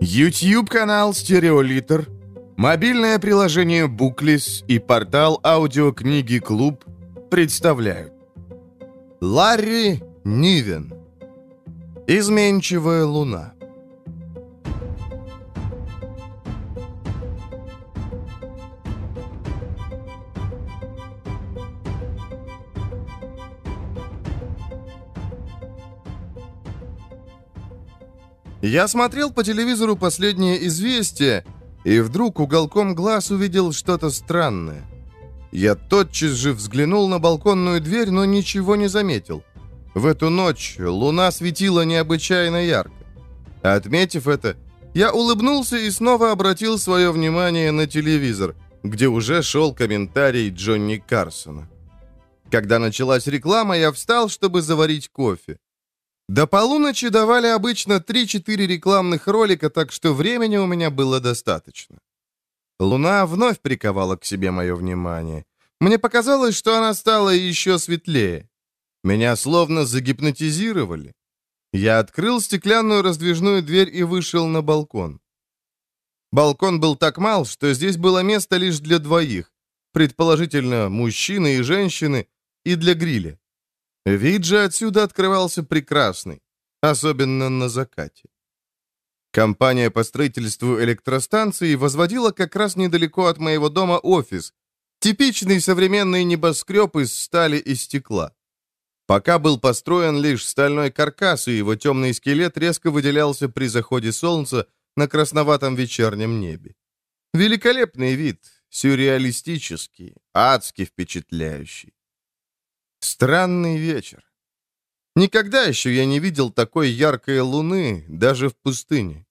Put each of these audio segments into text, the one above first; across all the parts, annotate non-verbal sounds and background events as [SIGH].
YouTube-канал «Стереолитр», мобильное приложение «Буклис» и портал аудиокниги «Клуб» представляют. Ларри Нивен. Изменчивая луна Я смотрел по телевизору последнее известие, и вдруг уголком глаз увидел что-то странное. Я тотчас же взглянул на балконную дверь, но ничего не заметил. В эту ночь луна светила необычайно ярко. Отметив это, я улыбнулся и снова обратил свое внимание на телевизор, где уже шел комментарий Джонни Карсона. Когда началась реклама, я встал, чтобы заварить кофе. До полуночи давали обычно 3-4 рекламных ролика, так что времени у меня было достаточно. Луна вновь приковала к себе мое внимание. Мне показалось, что она стала еще светлее. Меня словно загипнотизировали. Я открыл стеклянную раздвижную дверь и вышел на балкон. Балкон был так мал, что здесь было место лишь для двоих, предположительно, мужчины и женщины, и для гриля. Вид же отсюда открывался прекрасный, особенно на закате. Компания по строительству электростанции возводила как раз недалеко от моего дома офис, типичный современный небоскреб из стали и стекла. Пока был построен лишь стальной каркас, и его темный скелет резко выделялся при заходе солнца на красноватом вечернем небе. Великолепный вид, сюрреалистический, адски впечатляющий. Странный вечер. Никогда еще я не видел такой яркой луны, даже в пустыне.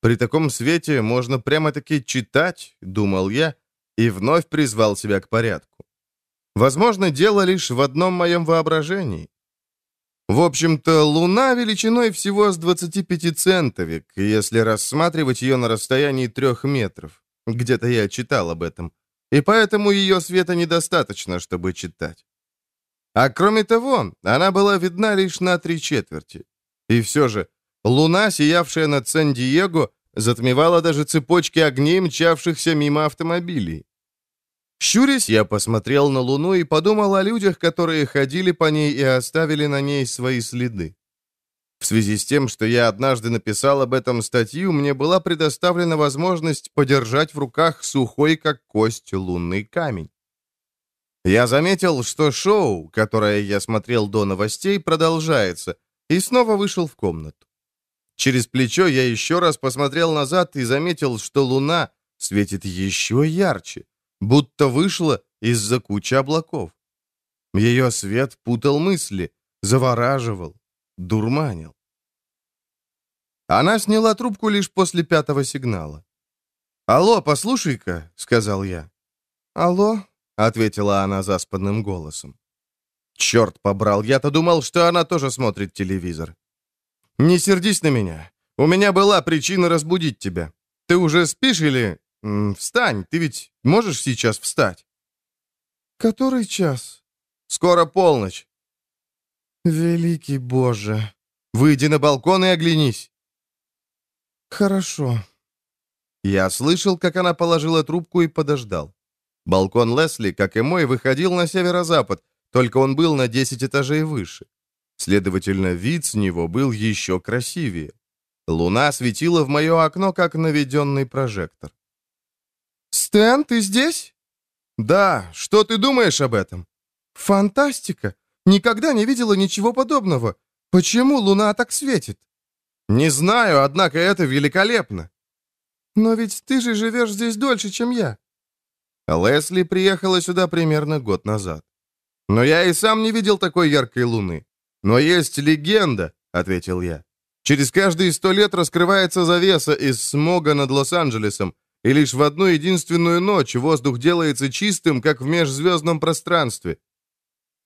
При таком свете можно прямо-таки читать, думал я, и вновь призвал себя к порядку. Возможно, дело лишь в одном моем воображении. В общем-то, Луна величиной всего с 25 центовик, если рассматривать ее на расстоянии трех метров. Где-то я читал об этом. И поэтому ее света недостаточно, чтобы читать. А кроме того, она была видна лишь на три четверти. И все же, луна, сиявшая над Сан-Диего, затмевала даже цепочки огней, мчавшихся мимо автомобилей. Щурясь, я посмотрел на луну и подумал о людях, которые ходили по ней и оставили на ней свои следы. В связи с тем, что я однажды написал об этом статью, мне была предоставлена возможность подержать в руках сухой, как кость, лунный камень. Я заметил, что шоу, которое я смотрел до новостей, продолжается, и снова вышел в комнату. Через плечо я еще раз посмотрел назад и заметил, что луна светит еще ярче, будто вышла из-за кучи облаков. Ее свет путал мысли, завораживал, дурманил. Она сняла трубку лишь после пятого сигнала. «Алло, послушай-ка», — сказал я. «Алло», ответила она заспанным голосом. Черт побрал, я-то думал, что она тоже смотрит телевизор. Не сердись на меня. У меня была причина разбудить тебя. Ты уже спишь или... встань, ты ведь можешь сейчас встать? Который час? Скоро полночь. Великий Боже. Выйди на балкон и оглянись. Хорошо. Я слышал, как она положила трубку и подождал. Балкон Лесли, как и мой, выходил на северо-запад, только он был на 10 этажей выше. Следовательно, вид с него был еще красивее. Луна светила в мое окно, как наведенный прожектор. «Стэн, ты здесь?» «Да, что ты думаешь об этом?» «Фантастика! Никогда не видела ничего подобного. Почему луна так светит?» «Не знаю, однако это великолепно». «Но ведь ты же живешь здесь дольше, чем я». Лесли приехала сюда примерно год назад. Но я и сам не видел такой яркой луны. Но есть легенда, ответил я. Через каждые сто лет раскрывается завеса из смога над Лос-Анджелесом, и лишь в одну единственную ночь воздух делается чистым, как в межзвездном пространстве.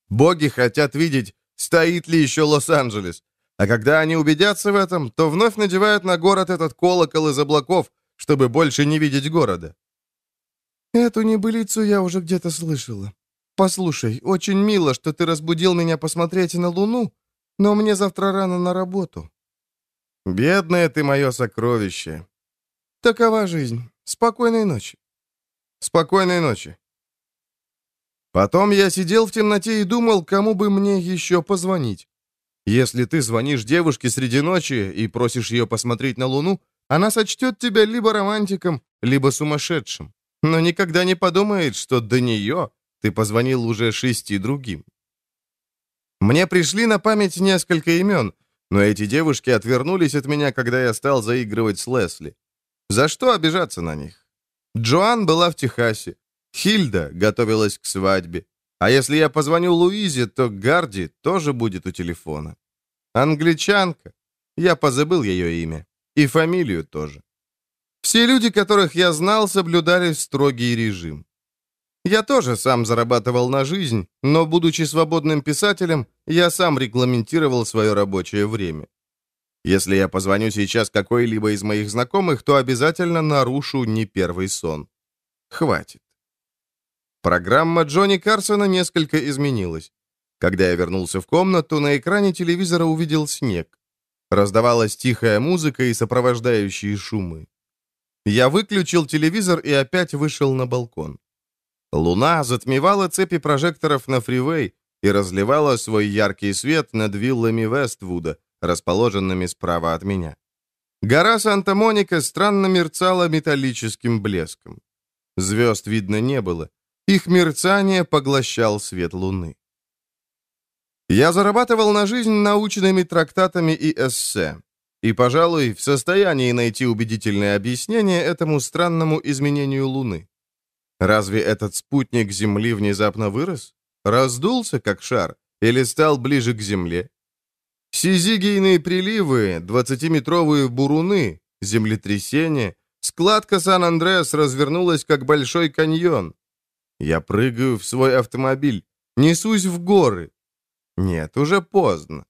Боги хотят видеть, стоит ли еще Лос-Анджелес. А когда они убедятся в этом, то вновь надевают на город этот колокол из облаков, чтобы больше не видеть города. «Эту небылицу я уже где-то слышала. Послушай, очень мило, что ты разбудил меня посмотреть на Луну, но мне завтра рано на работу». «Бедное ты мое сокровище». «Такова жизнь. Спокойной ночи». «Спокойной ночи». Потом я сидел в темноте и думал, кому бы мне еще позвонить. Если ты звонишь девушке среди ночи и просишь ее посмотреть на Луну, она сочтет тебя либо романтиком, либо сумасшедшим, но никогда не подумает, что до нее ты позвонил уже шести другим. Мне пришли на память несколько имен, но эти девушки отвернулись от меня, когда я стал заигрывать с Лесли. За что обижаться на них? Джоан была в Техасе. Хильда готовилась к свадьбе. А если я позвоню Луизе, то Гарди тоже будет у телефона. Англичанка. Я позабыл ее имя. И фамилию тоже. Все люди, которых я знал, соблюдали строгий режим. Я тоже сам зарабатывал на жизнь, но, будучи свободным писателем, я сам регламентировал свое рабочее время. Если я позвоню сейчас какой-либо из моих знакомых, то обязательно нарушу не первый сон. Хватит. Программа Джонни Карсона несколько изменилась. Когда я вернулся в комнату, на экране телевизора увидел снег. Раздавалась тихая музыка и сопровождающие шумы. Я выключил телевизор и опять вышел на балкон. Луна затмевала цепи прожекторов на фривей и разливала свой яркий свет над виллами Вествуда, расположенными справа от меня. Гора Санта-Моника странно мерцала металлическим блеском. Звезд видно не было, их мерцание поглощал свет луны. Я зарабатывал на жизнь научными трактатами и эссе, и, пожалуй, в состоянии найти убедительное объяснение этому странному изменению Луны. Разве этот спутник Земли внезапно вырос? Раздулся, как шар, или стал ближе к Земле? Сизигийные приливы, двадцатиметровые буруны, землетрясения, складка Сан-Андреас развернулась, как большой каньон, я прыгаю в свой автомобиль, несусь в горы. Нет, уже поздно.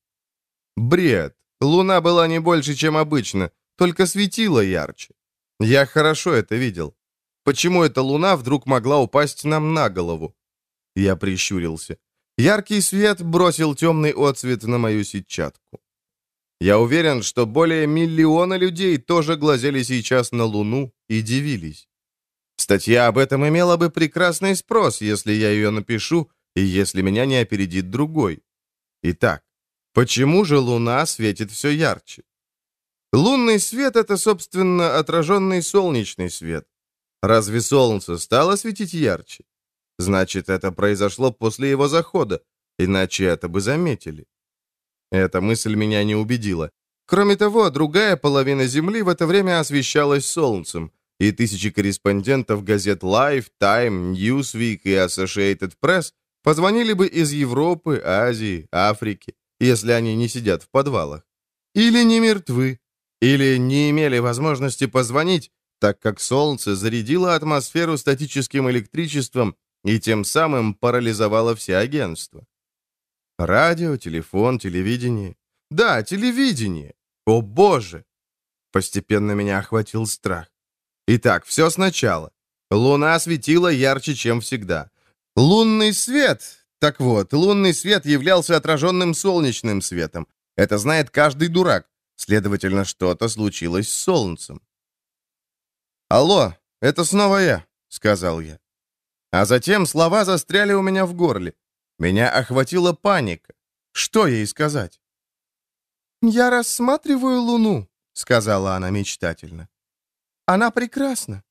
Бред. Луна была не больше, чем обычно, только светила ярче. Я хорошо это видел. Почему эта луна вдруг могла упасть нам на голову? Я прищурился. Яркий свет бросил темный отцвет на мою сетчатку. Я уверен, что более миллиона людей тоже глазели сейчас на Луну и дивились. Статья об этом имела бы прекрасный спрос, если я ее напишу, и если меня не опередит другой. Итак, почему же Луна светит все ярче? Лунный свет — это, собственно, отраженный солнечный свет. Разве солнце стало светить ярче? Значит, это произошло после его захода, иначе это бы заметили. Эта мысль меня не убедила. Кроме того, другая половина Земли в это время освещалась солнцем — и тысячи корреспондентов газет Life, Time, Newsweek и Associated Press позвонили бы из Европы, Азии, Африки, если они не сидят в подвалах. Или не мертвы, или не имели возможности позвонить, так как Солнце зарядило атмосферу статическим электричеством и тем самым парализовало все агентства. Радио, телефон, телевидение. Да, телевидение. О боже! Постепенно меня охватил страх. Итак, все сначала. Луна светила ярче, чем всегда. Лунный свет. Так вот, лунный свет являлся отраженным солнечным светом. Это знает каждый дурак. Следовательно, что-то случилось с солнцем. «Алло, это снова я», — сказал я. А затем слова застряли у меня в горле. Меня охватила паника. Что ей сказать? «Я рассматриваю Луну», — сказала она мечтательно. Она прекрасна.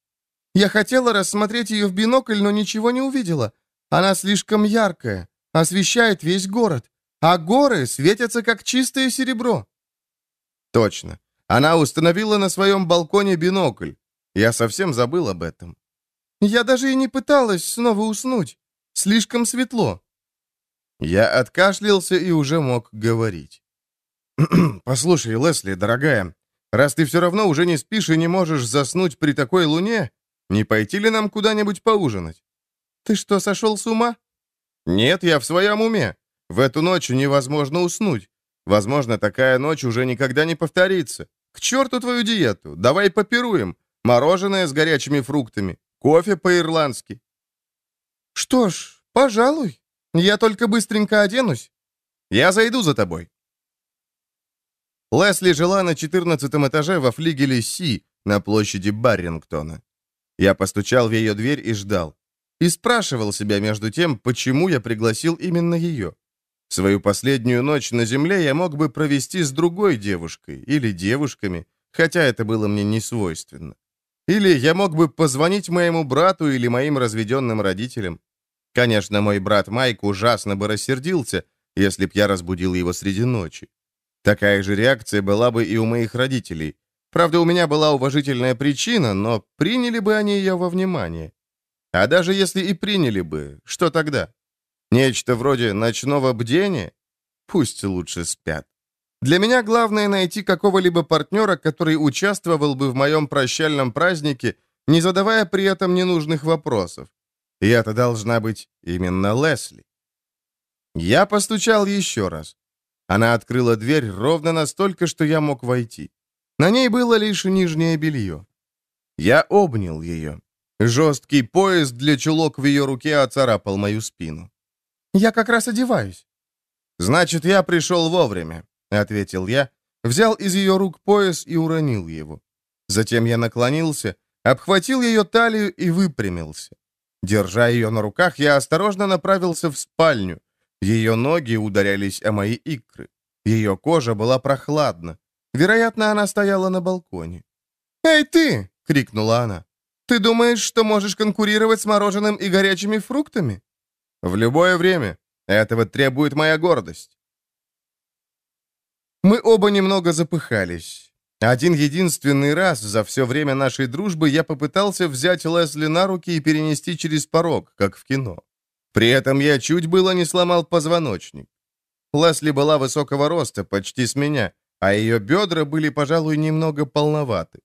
Я хотела рассмотреть ее в бинокль, но ничего не увидела. Она слишком яркая, освещает весь город, а горы светятся как чистое серебро. Точно. Она установила на своем балконе бинокль. Я совсем забыл об этом. Я даже и не пыталась снова уснуть. Слишком светло. Я откашлялся и уже мог говорить. [CLEARS THROAT] «Послушай, Лесли, дорогая, Раз ты все равно уже не спишь и не можешь заснуть при такой луне, не пойти ли нам куда-нибудь поужинать? Ты что, сошел с ума? Нет, я в своем уме. В эту ночь невозможно уснуть. Возможно, такая ночь уже никогда не повторится. К черту твою диету. Давай попируем. Мороженое с горячими фруктами. Кофе по-ирландски. Что ж, пожалуй. Я только быстренько оденусь. Я зайду за тобой. Лесли жила на 14 этаже во флигеле Си на площади Баррингтона. Я постучал в ее дверь и ждал. И спрашивал себя между тем, почему я пригласил именно ее. Свою последнюю ночь на земле я мог бы провести с другой девушкой или девушками, хотя это было мне не свойственно. Или я мог бы позвонить моему брату или моим разведенным родителям. Конечно, мой брат Майк ужасно бы рассердился, если б я разбудил его среди ночи. Такая же реакция была бы и у моих родителей. Правда, у меня была уважительная причина, но приняли бы они ее во внимание. А даже если и приняли бы, что тогда? Нечто вроде ночного бдения? Пусть лучше спят. Для меня главное найти какого-либо партнера, который участвовал бы в моем прощальном празднике, не задавая при этом ненужных вопросов. И это должна быть именно Лесли. Я постучал еще раз. Она открыла дверь ровно настолько, что я мог войти. На ней было лишь нижнее белье. Я обнял ее. Жесткий пояс для чулок в ее руке оцарапал мою спину. «Я как раз одеваюсь». «Значит, я пришел вовремя», — ответил я, взял из ее рук пояс и уронил его. Затем я наклонился, обхватил ее талию и выпрямился. Держа ее на руках, я осторожно направился в спальню. Ее ноги ударялись о мои икры. Ее кожа была прохладна. Вероятно, она стояла на балконе. «Эй, ты!» — крикнула она. «Ты думаешь, что можешь конкурировать с мороженым и горячими фруктами?» «В любое время. Этого требует моя гордость». Мы оба немного запыхались. Один единственный раз за все время нашей дружбы я попытался взять Лесли на руки и перенести через порог, как в кино. При этом я чуть было не сломал позвоночник. Лесли была высокого роста, почти с меня, а ее бедра были, пожалуй, немного полноваты.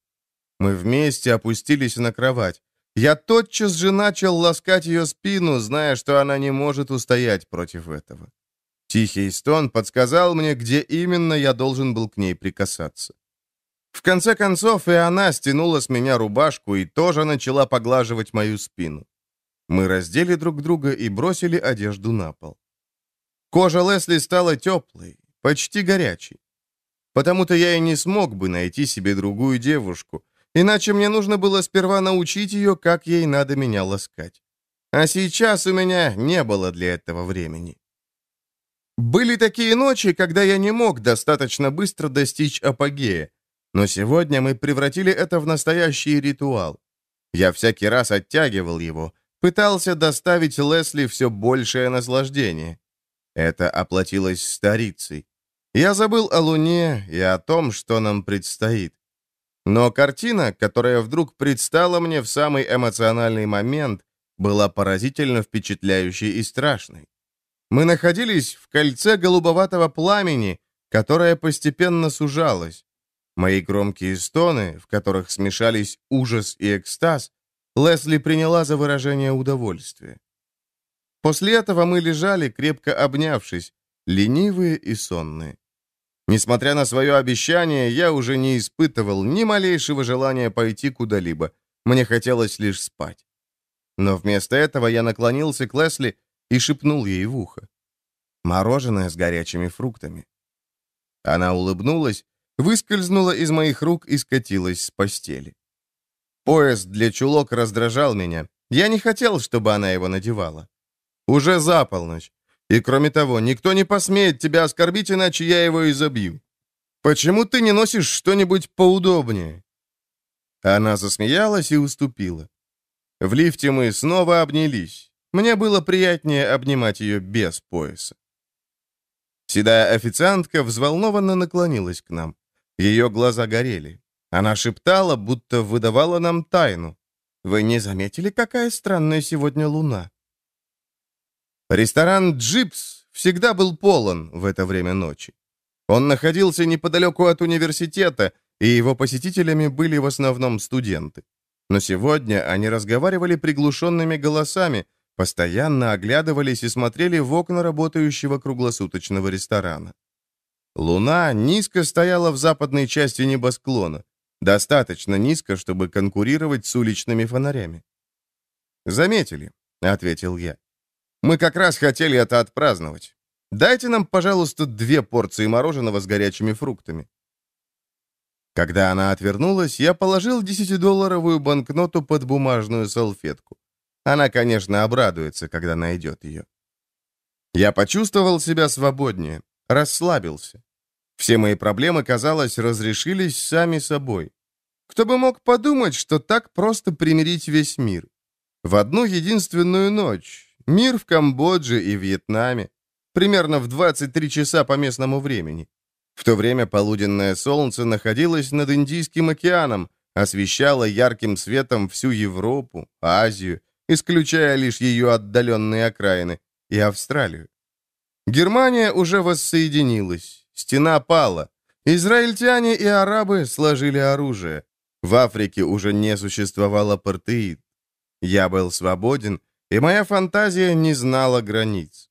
Мы вместе опустились на кровать. Я тотчас же начал ласкать ее спину, зная, что она не может устоять против этого. Тихий стон подсказал мне, где именно я должен был к ней прикасаться. В конце концов, и она стянула с меня рубашку и тоже начала поглаживать мою спину. Мы раздели друг друга и бросили одежду на пол. Кожа Лесли стала теплой, почти горячей. Потому-то я и не смог бы найти себе другую девушку, Иначе мне нужно было сперва научить ее, как ей надо меня ласкать. А сейчас у меня не было для этого времени. Были такие ночи, когда я не мог достаточно быстро достичь апогея, но сегодня мы превратили это в настоящий ритуал. Я всякий раз оттягивал его, пытался доставить Лесли все большее наслаждение. Это оплатилось старицей. Я забыл о Луне и о том, что нам предстоит. Но картина, которая вдруг предстала мне в самый эмоциональный момент, была поразительно впечатляющей и страшной. Мы находились в кольце голубоватого пламени, которое постепенно сужалось. Мои громкие стоны, в которых смешались ужас и экстаз, Лесли приняла за выражение удовольствия. После этого мы лежали, крепко обнявшись, ленивые и сонные. Несмотря на свое обещание, я уже не испытывал ни малейшего желания пойти куда-либо. Мне хотелось лишь спать. Но вместо этого я наклонился к Лесли и шепнул ей в ухо. «Мороженое с горячими фруктами». Она улыбнулась, выскользнула из моих рук и скатилась с постели. Пояс для чулок раздражал меня. Я не хотел, чтобы она его надевала. Уже за полночь. И кроме того, никто не посмеет тебя оскорбить, иначе я его изобью. Почему ты не носишь что-нибудь поудобнее?» Она засмеялась и уступила. В лифте мы снова обнялись. Мне было приятнее обнимать ее без пояса. Седая официантка взволнованно наклонилась к нам. Ее глаза горели. Она шептала, будто выдавала нам тайну. «Вы не заметили, какая странная сегодня луна?» Ресторан «Джипс» всегда был полон в это время ночи. Он находился неподалеку от университета, и его посетителями были в основном студенты. Но сегодня они разговаривали приглушенными голосами, постоянно оглядывались и смотрели в окна работающего круглосуточного ресторана. Луна низко стояла в западной части небосклона, достаточно низко, чтобы конкурировать с уличными фонарями. «Заметили», — ответил я. Мы как раз хотели это отпраздновать. Дайте нам, пожалуйста, две порции мороженого с горячими фруктами. Когда она отвернулась, я положил десятидолларовую банкноту под бумажную салфетку. Она, конечно, обрадуется, когда найдет ее. Я почувствовал себя свободнее, расслабился. Все мои проблемы, казалось, разрешились сами собой. Кто бы мог подумать, что так просто примирить весь мир? В одну единственную ночь. Мир в Камбодже и Вьетнаме. Примерно в 23 часа по местному времени. В то время полуденное солнце находилось над Индийским океаном, освещало ярким светом всю Европу, Азию, исключая лишь ее отдаленные окраины, и Австралию. Германия уже воссоединилась, стена пала, израильтяне и арабы сложили оружие. В Африке уже не существовало апартеид. Я был свободен, и моя фантазия не знала границ.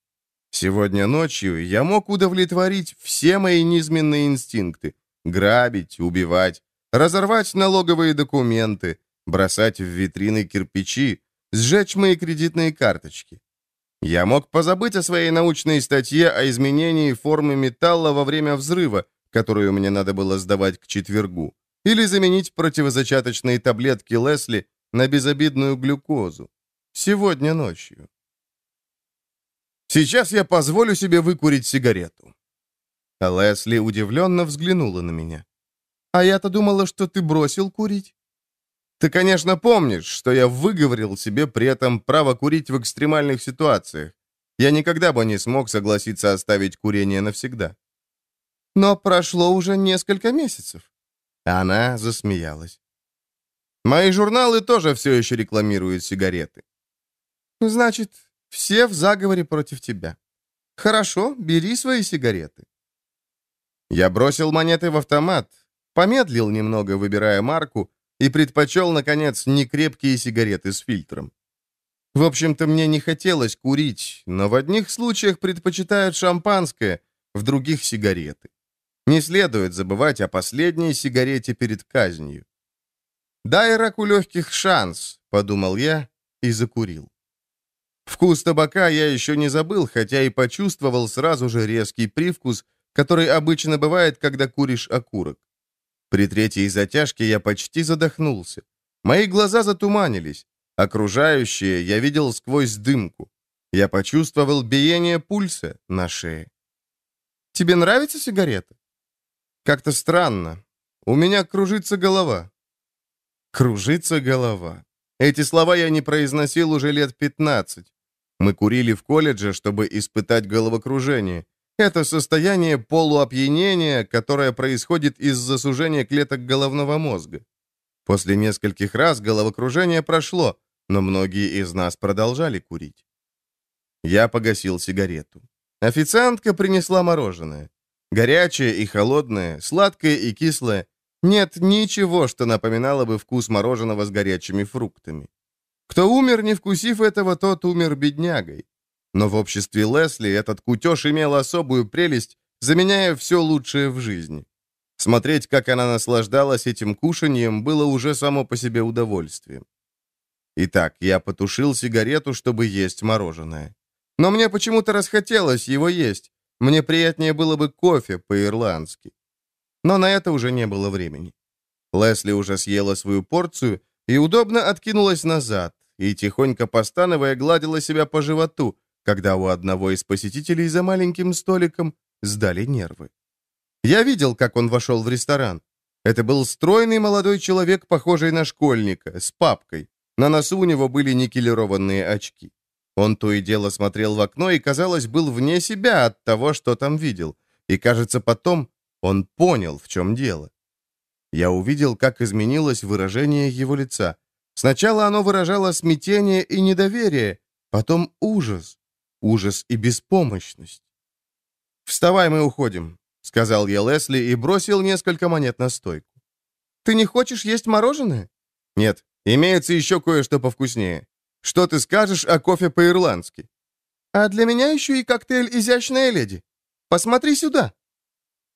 Сегодня ночью я мог удовлетворить все мои низменные инстинкты. Грабить, убивать, разорвать налоговые документы, бросать в витрины кирпичи, сжечь мои кредитные карточки. Я мог позабыть о своей научной статье о изменении формы металла во время взрыва, которую мне надо было сдавать к четвергу, или заменить противозачаточные таблетки Лесли на безобидную глюкозу. Сегодня ночью. Сейчас я позволю себе выкурить сигарету. А Лесли удивленно взглянула на меня. «А я-то думала, что ты бросил курить». Ты, конечно, помнишь, что я выговорил себе при этом право курить в экстремальных ситуациях. Я никогда бы не смог согласиться оставить курение навсегда. Но прошло уже несколько месяцев. Она засмеялась. Мои журналы тоже все еще рекламируют сигареты. Значит, все в заговоре против тебя. Хорошо, бери свои сигареты. Я бросил монеты в автомат, помедлил немного, выбирая марку, и предпочел, наконец, некрепкие сигареты с фильтром. В общем-то, мне не хотелось курить, но в одних случаях предпочитают шампанское, в других — сигареты. Не следует забывать о последней сигарете перед казнью. «Дай раку легких шанс», — подумал я и закурил. Вкус табака я еще не забыл, хотя и почувствовал сразу же резкий привкус, который обычно бывает, когда куришь окурок. При третьей затяжке я почти задохнулся. Мои глаза затуманились. Окружающее я видел сквозь дымку. Я почувствовал биение пульса на шее. «Тебе нравится сигарета?» «Как-то странно. У меня кружится голова». «Кружится голова». Эти слова я не произносил уже лет 15. Мы курили в колледже, чтобы испытать головокружение. Это состояние полуопьянения, которое происходит из-за сужения клеток головного мозга. После нескольких раз головокружение прошло, но многие из нас продолжали курить. Я погасил сигарету. Официантка принесла мороженое. Горячее и холодное, сладкое и кислое. Нет ничего, что напоминало бы вкус мороженого с горячими фруктами. Кто умер, не вкусив этого, тот умер беднягой. Но в обществе Лесли этот кутеж имел особую прелесть, заменяя все лучшее в жизни. Смотреть, как она наслаждалась этим кушанием, было уже само по себе удовольствием. Итак, я потушил сигарету, чтобы есть мороженое. Но мне почему-то расхотелось его есть. Мне приятнее было бы кофе по-ирландски. Но на это уже не было времени. Лесли уже съела свою порцию и удобно откинулась назад, и, тихонько постановая, гладила себя по животу, когда у одного из посетителей за маленьким столиком сдали нервы. Я видел, как он вошел в ресторан. Это был стройный молодой человек, похожий на школьника, с папкой. На носу у него были никелированные очки. Он то и дело смотрел в окно и, казалось, был вне себя от того, что там видел. И, кажется, потом он понял, в чем дело. Я увидел, как изменилось выражение его лица. Сначала оно выражало смятение и недоверие, потом ужас, ужас и беспомощность. «Вставай, мы уходим», — сказал я Лесли и бросил несколько монет на стойку. «Ты не хочешь есть мороженое?» «Нет, имеется еще кое-что повкуснее. Что ты скажешь о кофе по-ирландски?» «А для меня еще и коктейль «Изящная леди». Посмотри сюда!»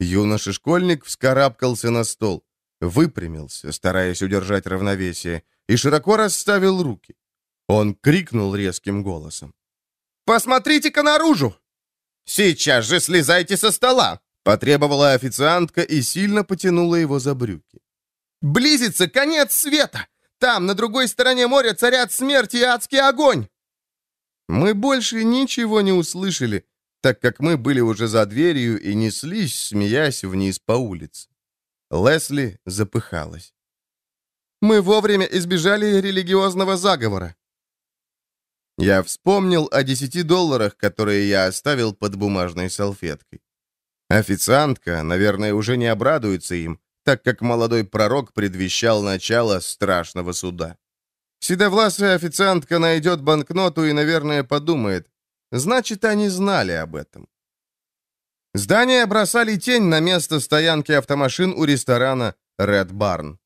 Юноша-школьник вскарабкался на стол, выпрямился, стараясь удержать равновесие, и широко расставил руки. Он крикнул резким голосом. Посмотрите-ка наружу!» «Сейчас же слезайте со стола!» Потребовала официантка и сильно потянула его за брюки. Близится конец света! Там, на другой стороне моря, царят смерть и адский огонь!» Мы больше ничего не услышали, так как мы были уже за дверью и неслись, смеясь вниз по улице. Лесли запыхалась. «Мы вовремя избежали религиозного заговора». Я вспомнил о десяти долларах, которые я оставил под бумажной салфеткой. Официантка, наверное, уже не обрадуется им, так как молодой пророк предвещал начало страшного суда. Седовласая официантка найдет банкноту и, наверное, подумает, значит, они знали об этом. Здания бросали тень на место стоянки автомашин у ресторана Red Barn.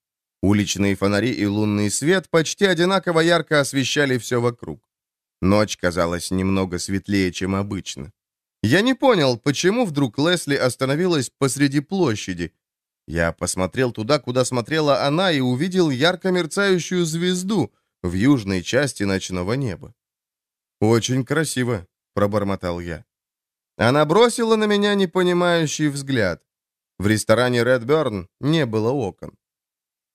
Уличные фонари и лунный свет почти одинаково ярко освещали все вокруг. Ночь казалась немного светлее, чем обычно. Я не понял, почему вдруг Лесли остановилась посреди площади, я посмотрел туда, куда смотрела она, и увидел ярко мерцающую звезду в южной части ночного неба. «Очень красиво», — пробормотал я. Она бросила на меня непонимающий взгляд. В ресторане Redburn не было окон.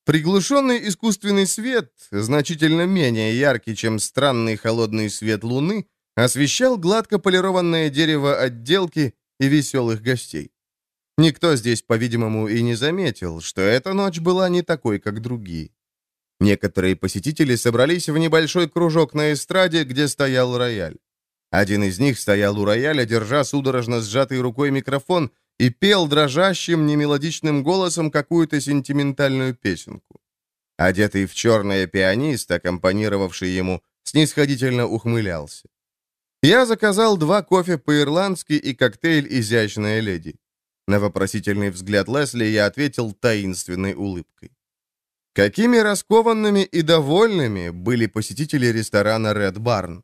Приглушенный искусственный свет, значительно менее яркий, чем странный холодный свет луны, освещал гладко полированное дерево отделки и веселых гостей. Никто здесь, по-видимому, и не заметил, что эта ночь была не такой, как другие. Некоторые посетители собрались в небольшой кружок на эстраде, где стоял рояль. Один из них стоял у рояля, держа судорожно сжатой рукой микрофон и пел дрожащим, немелодичным голосом какую-то сентиментальную песенку. Одетый в черное пианист, аккомпанировавший ему, снисходительно ухмылялся. Я заказал два кофе по-ирландски и коктейль «Изящная леди». На вопросительный взгляд Лесли я ответил таинственной улыбкой. Какими раскованными и довольными были посетители ресторана Red Barn.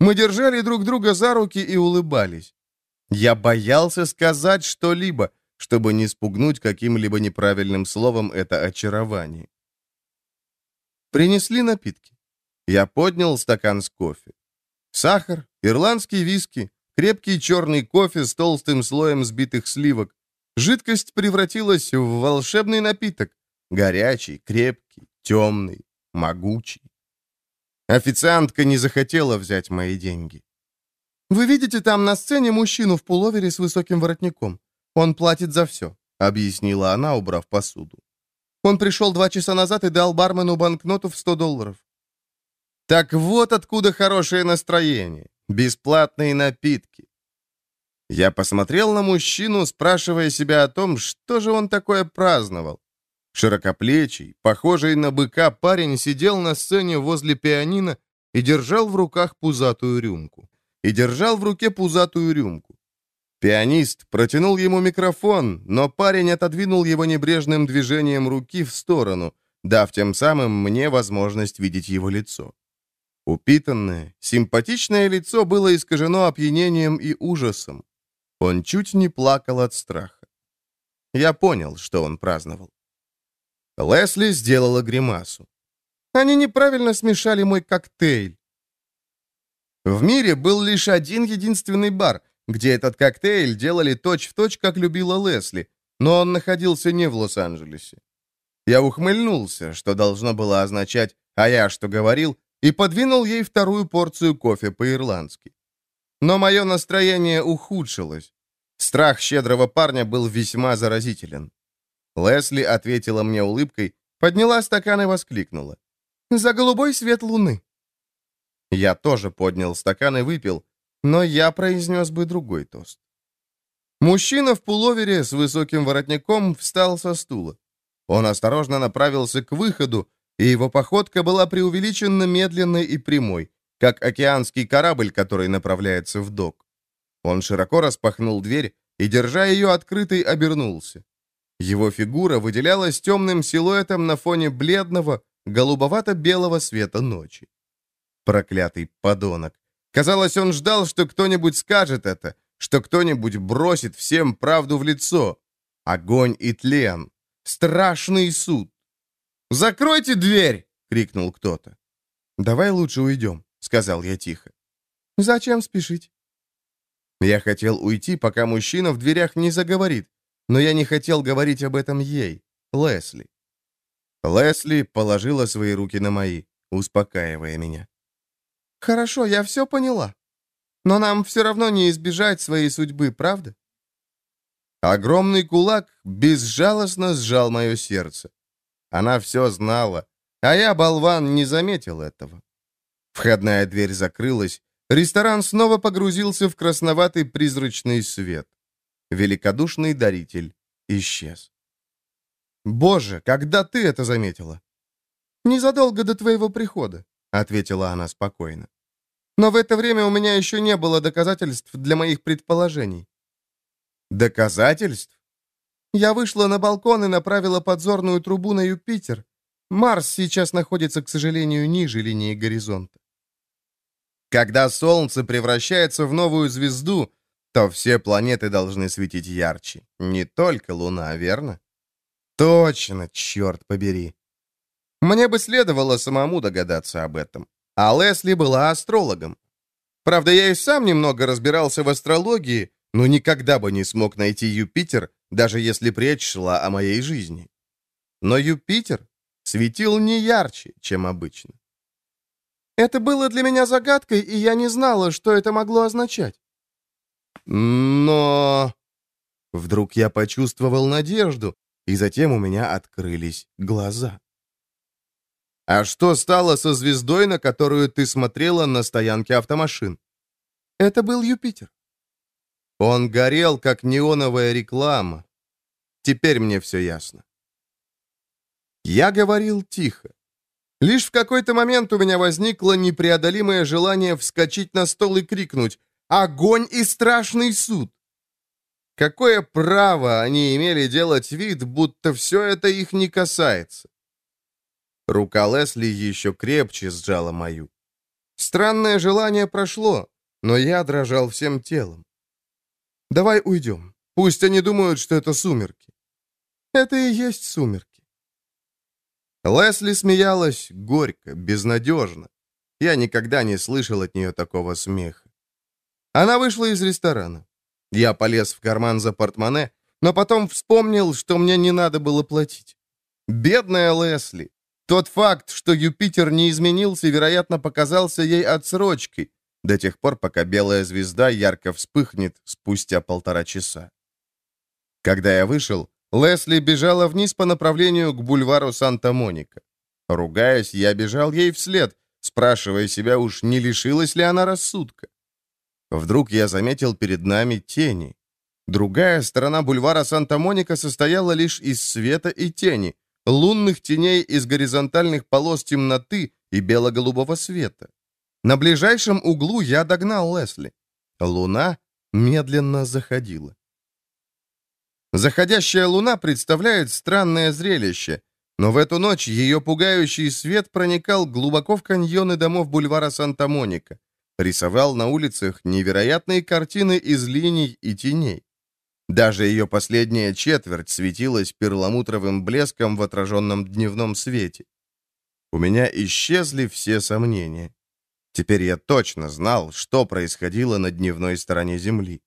Мы держали друг друга за руки и улыбались. Я боялся сказать что-либо, чтобы не спугнуть каким-либо неправильным словом это очарование. Принесли напитки. Я поднял стакан с кофе. Сахар, ирландский виски, Крепкий черный кофе с толстым слоем сбитых сливок. Жидкость превратилась в волшебный напиток. Горячий, крепкий, темный, могучий. Официантка не захотела взять мои деньги. «Вы видите там на сцене мужчину в пуловере с высоким воротником? Он платит за все», — объяснила она, убрав посуду. «Он пришел два часа назад и дал бармену банкноту в 100 долларов». «Так вот откуда хорошее настроение. Бесплатные напитки. Я посмотрел на мужчину, спрашивая себя о том, что же он такое праздновал. Широкоплечий, похожий на быка парень сидел на сцене возле пианино и держал в руках пузатую рюмку. И держал в руке пузатую рюмку. Пианист протянул ему микрофон, но парень отодвинул его небрежным движением руки в сторону, дав тем самым мне возможность видеть его лицо. Упитанное, симпатичное лицо было искажено опьянением и ужасом. Он чуть не плакал от страха. Я понял, что он праздновал. Лесли сделала гримасу. Они неправильно смешали мой коктейль. В мире был лишь один единственный бар, где этот коктейль делали точь-в-точь, точь, как любила Лесли, но он находился не в Лос-Анджелесе. Я ухмыльнулся, что должно было означать «а я что говорил?» и подвинул ей вторую порцию кофе по-ирландски. Но мое настроение ухудшилось. Страх щедрого парня был весьма заразителен. Лесли ответила мне улыбкой, подняла стакан и воскликнула. «За голубой свет луны!» Я тоже поднял стакан и выпил, но я произнес бы другой тост. Мужчина в пуловере с высоким воротником встал со стула. Он осторожно направился к выходу, и его походка была преувеличенно медленной и прямой, как океанский корабль, который направляется в док. Он широко распахнул дверь и, держа ее открытой, обернулся. Его фигура выделялась темным силуэтом на фоне бледного, голубовато-белого света ночи. Проклятый подонок. Казалось, он ждал, что кто-нибудь скажет это, что кто-нибудь бросит всем правду в лицо. Огонь и тлен. Страшный суд. «Закройте дверь!» — крикнул кто-то. «Давай лучше уйдем», — сказал я тихо. «Зачем спешить?» Я хотел уйти, пока мужчина в дверях не заговорит, но я не хотел говорить об этом ей, Лесли. Лесли положила свои руки на мои, успокаивая меня. «Хорошо, я все поняла. Но нам все равно не избежать своей судьбы, правда?» Огромный кулак безжалостно сжал мое сердце. Она все знала, а я, болван, не заметил этого. Входная дверь закрылась, ресторан снова погрузился в красноватый призрачный свет. Великодушный даритель исчез. «Боже, когда ты это заметила?» «Незадолго до твоего прихода», — ответила она спокойно. «Но в это время у меня еще не было доказательств для моих предположений». «Доказательств?» Я вышла на балкон и направила подзорную трубу на Юпитер. Марс сейчас находится, к сожалению, ниже линии горизонта. Когда Солнце превращается в новую звезду, то все планеты должны светить ярче. Не только Луна, верно? Точно, черт побери. Мне бы следовало самому догадаться об этом. А Лесли была астрологом. Правда, я и сам немного разбирался в астрологии, но никогда бы не смог найти Юпитер, даже если речь шла о моей жизни. Но Юпитер светил не ярче, чем обычно. Это было для меня загадкой, и я не знала, что это могло означать. Но... Вдруг я почувствовал надежду, и затем у меня открылись глаза. «А что стало со звездой, на которую ты смотрела на стоянке автомашин?» «Это был Юпитер». Он горел, как неоновая реклама. Теперь мне все ясно. Я говорил тихо. Лишь в какой-то момент у меня возникло непреодолимое желание вскочить на стол и крикнуть «Огонь и страшный суд!». Какое право они имели делать вид, будто все это их не касается? Рука Лесли еще крепче сжала мою. Странное желание прошло, но я дрожал всем телом. Давай уйдем. Пусть они думают, что это сумерки. Это и есть сумерки. Лесли смеялась горько, безнадежно. Я никогда не слышал от нее такого смеха. Она вышла из ресторана. Я полез в карман за портмоне, но потом вспомнил, что мне не надо было платить. Бедная Лесли. Тот факт, что Юпитер не изменился, вероятно, показался ей отсрочкой, до тех пор, пока белая звезда ярко вспыхнет спустя полтора часа. Когда я вышел, Лесли бежала вниз по направлению к бульвару Санта-Моника. Ругаясь, я бежал ей вслед, спрашивая себя, уж не лишилась ли она рассудка. Вдруг я заметил перед нами тени. Другая сторона бульвара Санта-Моника состояла лишь из света и тени, лунных теней из горизонтальных полос темноты и бело-голубого света. На ближайшем углу я догнал Лесли. Луна медленно заходила. Заходящая луна представляет странное зрелище, но в эту ночь ее пугающий свет проникал глубоко в каньоны домов бульвара Санта-Моника, рисовал на улицах невероятные картины из линий и теней. Даже ее последняя четверть светилась перламутровым блеском в отраженном дневном свете. У меня исчезли все сомнения. Теперь я точно знал, что происходило на дневной стороне Земли.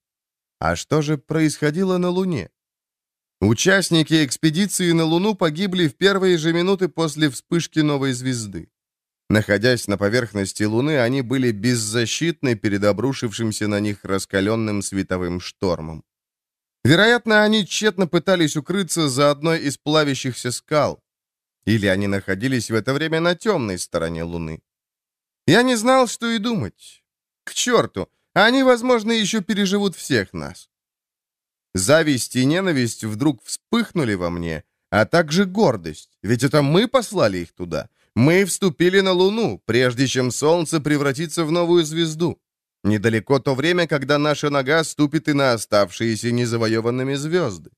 А что же происходило на Луне? Участники экспедиции на Луну погибли в первые же минуты после вспышки новой звезды. Находясь на поверхности Луны, они были беззащитны перед обрушившимся на них раскаленным световым штормом. Вероятно, они тщетно пытались укрыться за одной из плавящихся скал. Или они находились в это время на темной стороне Луны. Я не знал, что и думать. К черту, они, возможно, еще переживут всех нас. Зависть и ненависть вдруг вспыхнули во мне, а также гордость, ведь это мы послали их туда. Мы вступили на Луну, прежде чем Солнце превратится в новую звезду. Недалеко то время, когда наша нога ступит и на оставшиеся незавоеванными звезды.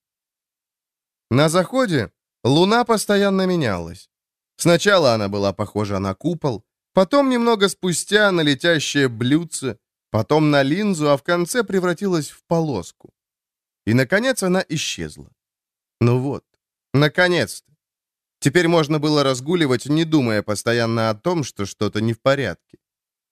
На заходе Луна постоянно менялась. Сначала она была похожа на купол, Потом немного спустя на летящее блюдце, потом на линзу, а в конце превратилась в полоску. И, наконец, она исчезла. Ну вот, наконец-то. Теперь можно было разгуливать, не думая постоянно о том, что что-то не в порядке.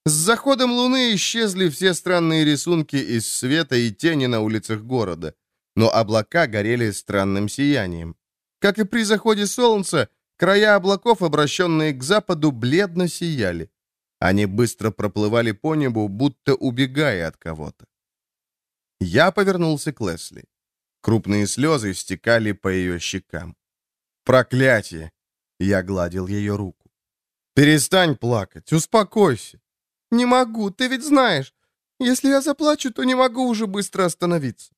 С заходом луны исчезли все странные рисунки из света и тени на улицах города, но облака горели странным сиянием. Как и при заходе солнца, края облаков, обращенные к западу, бледно сияли. Они быстро проплывали по небу, будто убегая от кого-то. Я повернулся к Лесли. Крупные слезы стекали по ее щекам. «Проклятие!» Я гладил ее руку. «Перестань плакать, успокойся». «Не могу, ты ведь знаешь. Если я заплачу, то не могу уже быстро остановиться».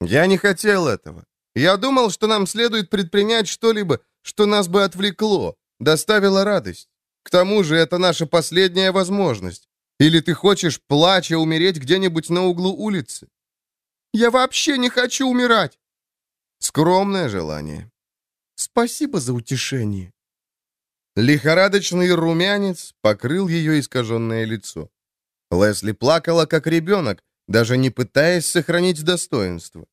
«Я не хотел этого. Я думал, что нам следует предпринять что-либо, что нас бы отвлекло, доставило радость. К тому же это наша последняя возможность. Или ты хочешь, плача, умереть где-нибудь на углу улицы? Я вообще не хочу умирать. Скромное желание. Спасибо за утешение. Лихорадочный румянец покрыл ее искаженное лицо. Лесли плакала, как ребенок, даже не пытаясь сохранить достоинство.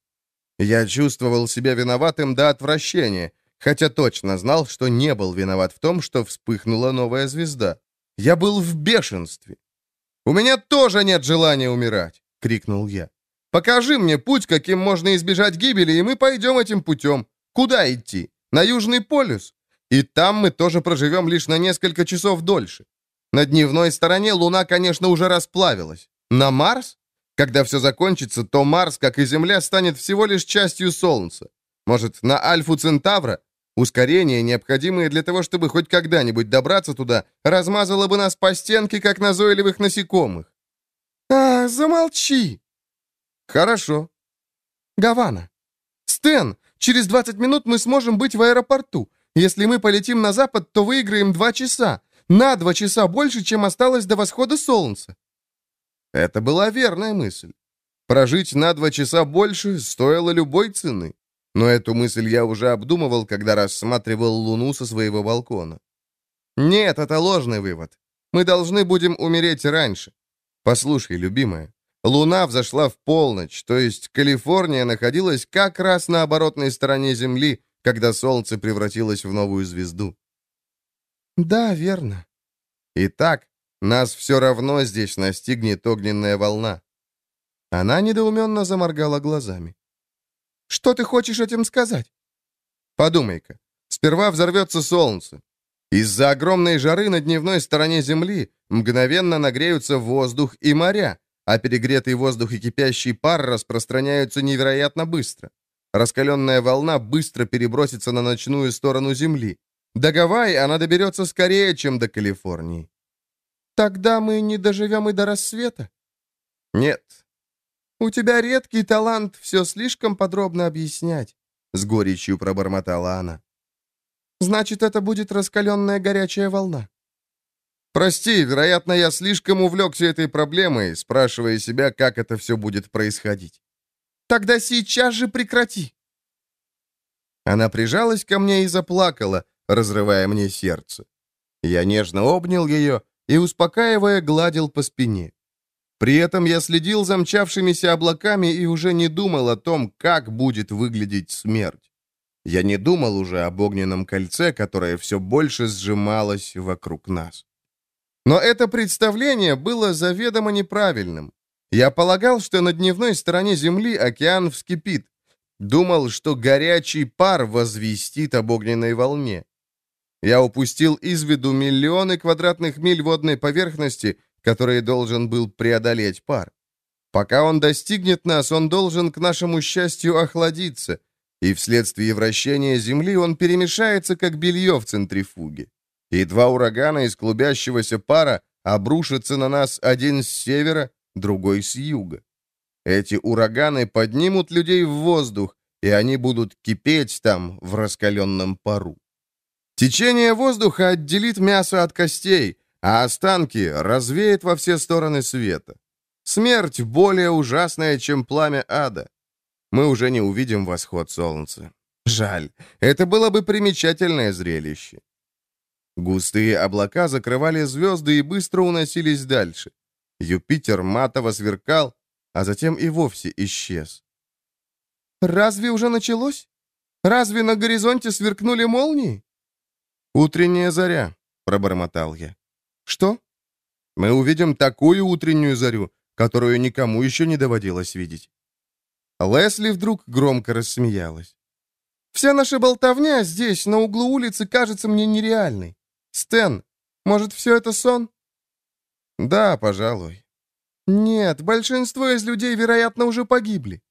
Я чувствовал себя виноватым до отвращения, хотя точно знал, что не был виноват в том, что вспыхнула новая звезда. Я был в бешенстве. «У меня тоже нет желания умирать!» — крикнул я. «Покажи мне путь, каким можно избежать гибели, и мы пойдем этим путем. Куда идти? На Южный полюс? И там мы тоже проживем лишь на несколько часов дольше. На дневной стороне Луна, конечно, уже расплавилась. На Марс? Когда все закончится, то Марс, как и Земля, станет всего лишь частью Солнца. Может, на Альфу Центавра? Ускорение, необходимое для того, чтобы хоть когда-нибудь добраться туда, размазало бы нас по стенке, как назойливых насекомых. А, замолчи. Хорошо. Гавана. Стэн, через 20 минут мы сможем быть в аэропорту. Если мы полетим на запад, то выиграем два часа. На два часа больше, чем осталось до восхода солнца. Это была верная мысль. Прожить на два часа больше стоило любой цены. Но эту мысль я уже обдумывал, когда рассматривал Луну со своего балкона. Нет, это ложный вывод. Мы должны будем умереть раньше. Послушай, любимая, Луна взошла в полночь, то есть Калифорния находилась как раз на оборотной стороне Земли, когда Солнце превратилось в новую звезду. Да, верно. Итак, нас все равно здесь настигнет огненная волна. Она недоуменно заморгала глазами. Что ты хочешь этим сказать? Подумай-ка. Сперва взорвется солнце. Из-за огромной жары на дневной стороне Земли мгновенно нагреются воздух и моря, а перегретый воздух и кипящий пар распространяются невероятно быстро. Раскаленная волна быстро перебросится на ночную сторону Земли. До Гавайи она доберется скорее, чем до Калифорнии. Тогда мы не доживем и до рассвета? Нет, «У тебя редкий талант все слишком подробно объяснять», — с горечью пробормотала она. «Значит, это будет раскаленная горячая волна». «Прости, вероятно, я слишком увлекся этой проблемой, спрашивая себя, как это все будет происходить». «Тогда сейчас же прекрати». Она прижалась ко мне и заплакала, разрывая мне сердце. Я нежно обнял ее и, успокаивая, гладил по спине. При этом я следил за мчавшимися облаками и уже не думал о том, как будет выглядеть смерть. Я не думал уже об огненном кольце, которое все больше сжималось вокруг нас. Но это представление было заведомо неправильным. Я полагал, что на дневной стороне Земли океан вскипит. Думал, что горячий пар возвестит об огненной волне. Я упустил из виду миллионы квадратных миль водной поверхности, который должен был преодолеть пар. Пока он достигнет нас, он должен, к нашему счастью, охладиться, и вследствие вращения Земли он перемешается, как белье в центрифуге. И два урагана из клубящегося пара обрушатся на нас один с севера, другой с юга. Эти ураганы поднимут людей в воздух, и они будут кипеть там в раскаленном пару. Течение воздуха отделит мясо от костей, а останки развеет во все стороны света. Смерть более ужасная, чем пламя ада. Мы уже не увидим восход солнца. Жаль, это было бы примечательное зрелище. Густые облака закрывали звезды и быстро уносились дальше. Юпитер матово сверкал, а затем и вовсе исчез. «Разве уже началось? Разве на горизонте сверкнули молнии?» «Утренняя заря», — пробормотал я. «Что?» «Мы увидим такую утреннюю зарю, которую никому еще не доводилось видеть». Лесли вдруг громко рассмеялась. Вся наша болтовня здесь, на углу улицы, кажется мне нереальной. Стэн, может, все это сон?» «Да, пожалуй». «Нет, большинство из людей, вероятно, уже погибли».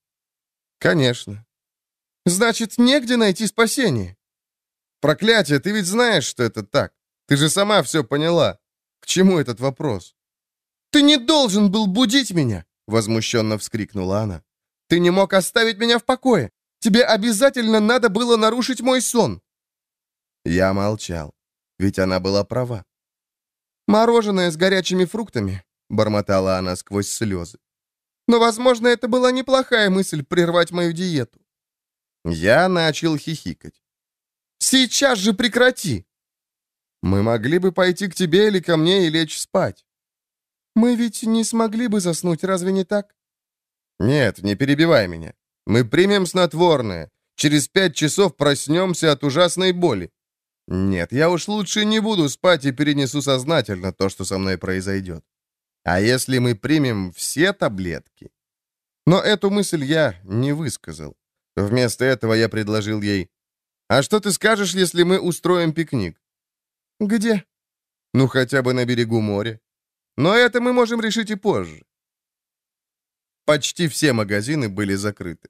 «Конечно». «Значит, негде найти спасение?» «Проклятие, ты ведь знаешь, что это так. Ты же сама все поняла. К чему этот вопрос?» «Ты не должен был будить меня!» — возмущенно вскрикнула она. «Ты не мог оставить меня в покое! Тебе обязательно надо было нарушить мой сон!» Я молчал, ведь она была права. «Мороженое с горячими фруктами», — бормотала она сквозь слезы. «Но, возможно, это была неплохая мысль прервать мою диету». Я начал хихикать. «Сейчас же прекрати!» «Мы могли бы пойти к тебе или ко мне и лечь спать». «Мы ведь не смогли бы заснуть, разве не так?» «Нет, не перебивай меня. Мы примем снотворное. Через пять часов проснемся от ужасной боли. Нет, я уж лучше не буду спать и перенесу сознательно то, что со мной произойдет. А если мы примем все таблетки? Но эту мысль я не высказал. Вместо этого я предложил ей, «А что ты скажешь, если мы устроим пикник?» «Где?» «Ну, хотя бы на берегу моря. Но это мы можем решить и позже». Почти все магазины были закрыты.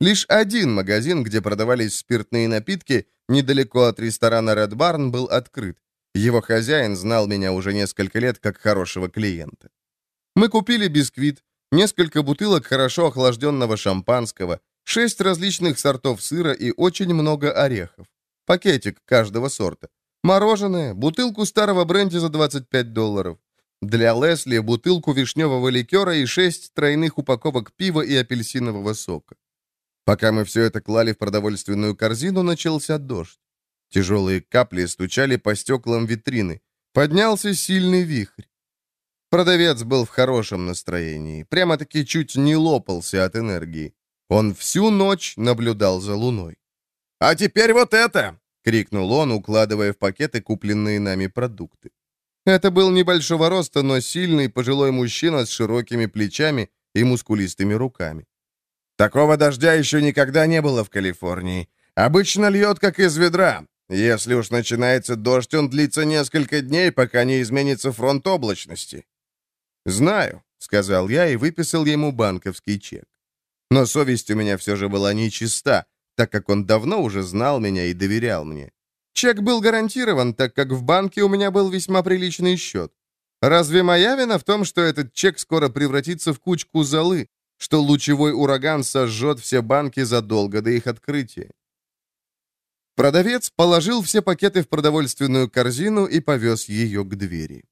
Лишь один магазин, где продавались спиртные напитки, недалеко от ресторана Red Barn, был открыт. Его хозяин знал меня уже несколько лет как хорошего клиента. Мы купили бисквит, несколько бутылок хорошо охлажденного шампанского, шесть различных сортов сыра и очень много орехов. Пакетик каждого сорта. Мороженое, бутылку старого бренди за 25 долларов. Для Лесли бутылку вишневого ликера и шесть тройных упаковок пива и апельсинового сока. Пока мы все это клали в продовольственную корзину, начался дождь. Тяжелые капли стучали по стеклам витрины. Поднялся сильный вихрь. Продавец был в хорошем настроении, прямо-таки чуть не лопался от энергии. Он всю ночь наблюдал за луной. «А теперь вот это!» — крикнул он, укладывая в пакеты купленные нами продукты. Это был небольшого роста, но сильный пожилой мужчина с широкими плечами и мускулистыми руками. Такого дождя еще никогда не было в Калифорнии. Обычно льет, как из ведра. Если уж начинается дождь, он длится несколько дней, пока не изменится фронт облачности. «Знаю», — сказал я и выписал ему банковский чек. Но совесть у меня все же была нечиста, так как он давно уже знал меня и доверял мне. Чек был гарантирован, так как в банке у меня был весьма приличный счет. Разве моя вина в том, что этот чек скоро превратится в кучку золы, что лучевой ураган сожжет все банки задолго до их открытия. Продавец положил все пакеты в продовольственную корзину и повез ее к двери.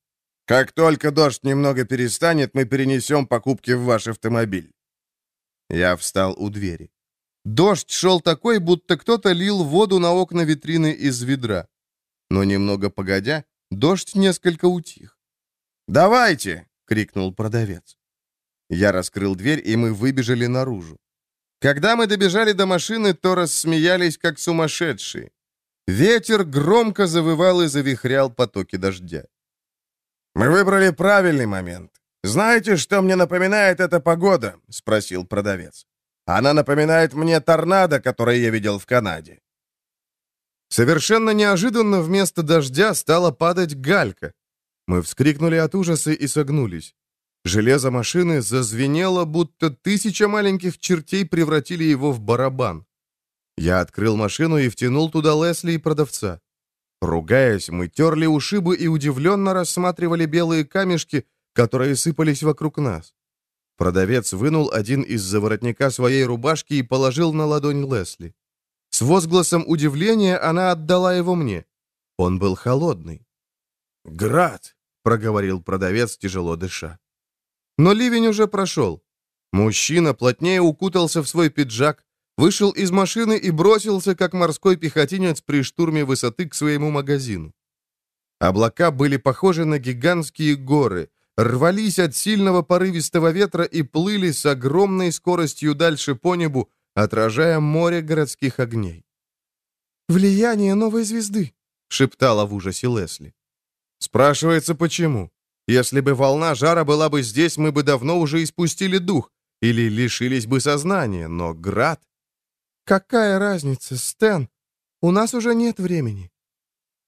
«Как только дождь немного перестанет, мы перенесем покупки в ваш автомобиль». Я встал у двери. Дождь шел такой, будто кто-то лил воду на окна витрины из ведра. Но немного погодя, дождь несколько утих. «Давайте!» — крикнул продавец. Я раскрыл дверь, и мы выбежали наружу. Когда мы добежали до машины, то рассмеялись, как сумасшедшие. Ветер громко завывал и завихрял потоки дождя. «Мы выбрали правильный момент. Знаете, что мне напоминает эта погода?» — спросил продавец. «Она напоминает мне торнадо, которое я видел в Канаде». Совершенно неожиданно вместо дождя стала падать галька. Мы вскрикнули от ужаса и согнулись. Железо машины зазвенело, будто тысяча маленьких чертей превратили его в барабан. Я открыл машину и втянул туда Лесли и продавца. Ругаясь, мы терли ушибы и удивленно рассматривали белые камешки, которые сыпались вокруг нас. Продавец вынул один из заворотника своей рубашки и положил на ладонь Лесли. С возгласом удивления она отдала его мне. Он был холодный. «Град!» — проговорил продавец, тяжело дыша. Но ливень уже прошел. Мужчина плотнее укутался в свой пиджак, вышел из машины и бросился, как морской пехотинец при штурме высоты к своему магазину. Облака были похожи на гигантские горы, рвались от сильного порывистого ветра и плыли с огромной скоростью дальше по небу, отражая море городских огней. «Влияние новой звезды», — шептала в ужасе Лесли. Спрашивается, почему? Если бы волна жара была бы здесь, мы бы давно уже испустили дух или лишились бы сознания, но град... «Какая разница, Стэн? У нас уже нет времени».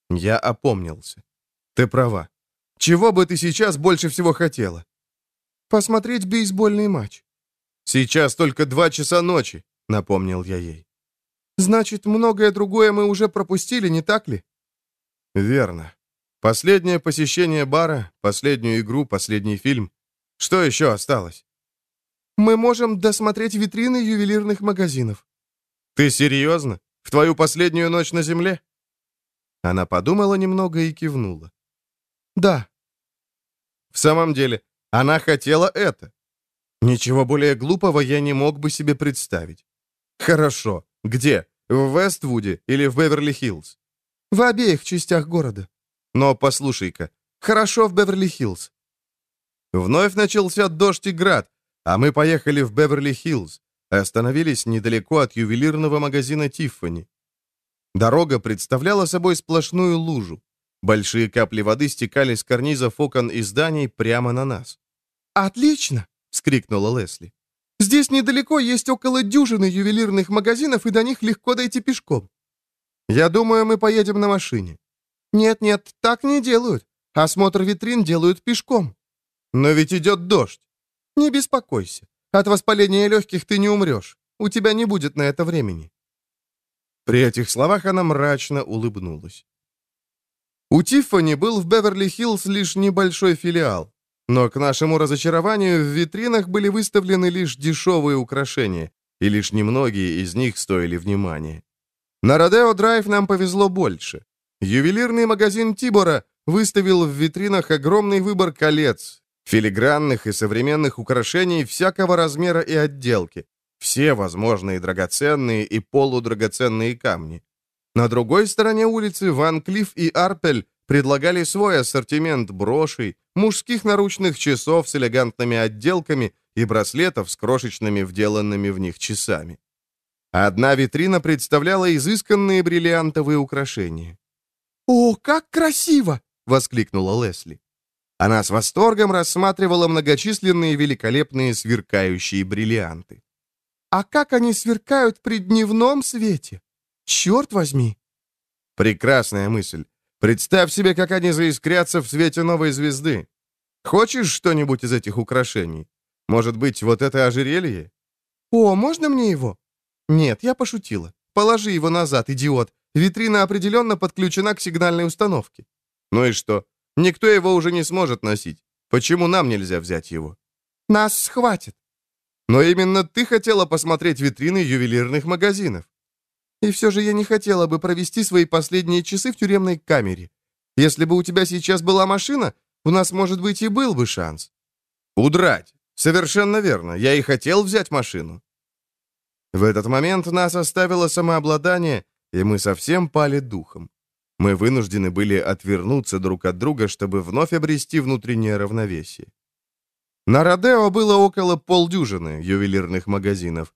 Я опомнился. «Ты права. Чего бы ты сейчас больше всего хотела?» «Посмотреть бейсбольный матч». «Сейчас только два часа ночи», — напомнил я ей. «Значит, многое другое мы уже пропустили, не так ли?» «Верно. Последнее посещение бара, последнюю игру, последний фильм. Что еще осталось?» «Мы можем досмотреть витрины ювелирных магазинов». «Ты серьезно? В твою последнюю ночь на земле?» Она подумала немного и кивнула. «Да». В самом деле, она хотела это. Ничего более глупого я не мог бы себе представить. Хорошо. Где? В Вествуде или в Беверли-Хиллз? В обеих частях города. Но послушай-ка, хорошо в Беверли-Хиллз. Вновь начался дождь и град, а мы поехали в Беверли-Хиллз, остановились недалеко от ювелирного магазина Тиффани. Дорога представляла собой сплошную лужу. Большие капли воды стекали с карнизов окон и зданий прямо на нас. «Отлично!» — вскрикнула Лесли. «Здесь недалеко есть около дюжины ювелирных магазинов, и до них легко дойти пешком. Я думаю, мы поедем на машине». «Нет-нет, так не делают. Осмотр витрин делают пешком». «Но ведь идет дождь». «Не беспокойся. От воспаления легких ты не умрешь. У тебя не будет на это времени». При этих словах она мрачно улыбнулась. У Тиффани был в Беверли-Хиллз лишь небольшой филиал, но к нашему разочарованию в витринах были выставлены лишь дешевые украшения, и лишь немногие из них стоили внимания. На Родео Драйв нам повезло больше. Ювелирный магазин Тибора выставил в витринах огромный выбор колец, филигранных и современных украшений всякого размера и отделки, все возможные драгоценные и полудрагоценные камни. На другой стороне улицы Ван Клифф и Арпель предлагали свой ассортимент брошей, мужских наручных часов с элегантными отделками и браслетов с крошечными вделанными в них часами. Одна витрина представляла изысканные бриллиантовые украшения. «О, как красиво!» — воскликнула Лесли. Она с восторгом рассматривала многочисленные великолепные сверкающие бриллианты. «А как они сверкают при дневном свете? Черт возьми!» Прекрасная мысль. Представь себе, как они заискрятся в свете новой звезды. Хочешь что-нибудь из этих украшений? Может быть, вот это ожерелье? О, можно мне его? Нет, я пошутила. Положи его назад, идиот. Витрина определенно подключена к сигнальной установке. Ну и что? Никто его уже не сможет носить. Почему нам нельзя взять его? Нас схватят. Но именно ты хотела посмотреть витрины ювелирных магазинов. И все же я не хотела бы провести свои последние часы в тюремной камере. Если бы у тебя сейчас была машина, у нас, может быть, и был бы шанс. Удрать. Совершенно верно. Я и хотел взять машину. В этот момент нас оставило самообладание, и мы совсем пали духом. Мы вынуждены были отвернуться друг от друга, чтобы вновь обрести внутреннее равновесие. На Родео было около полдюжины ювелирных магазинов,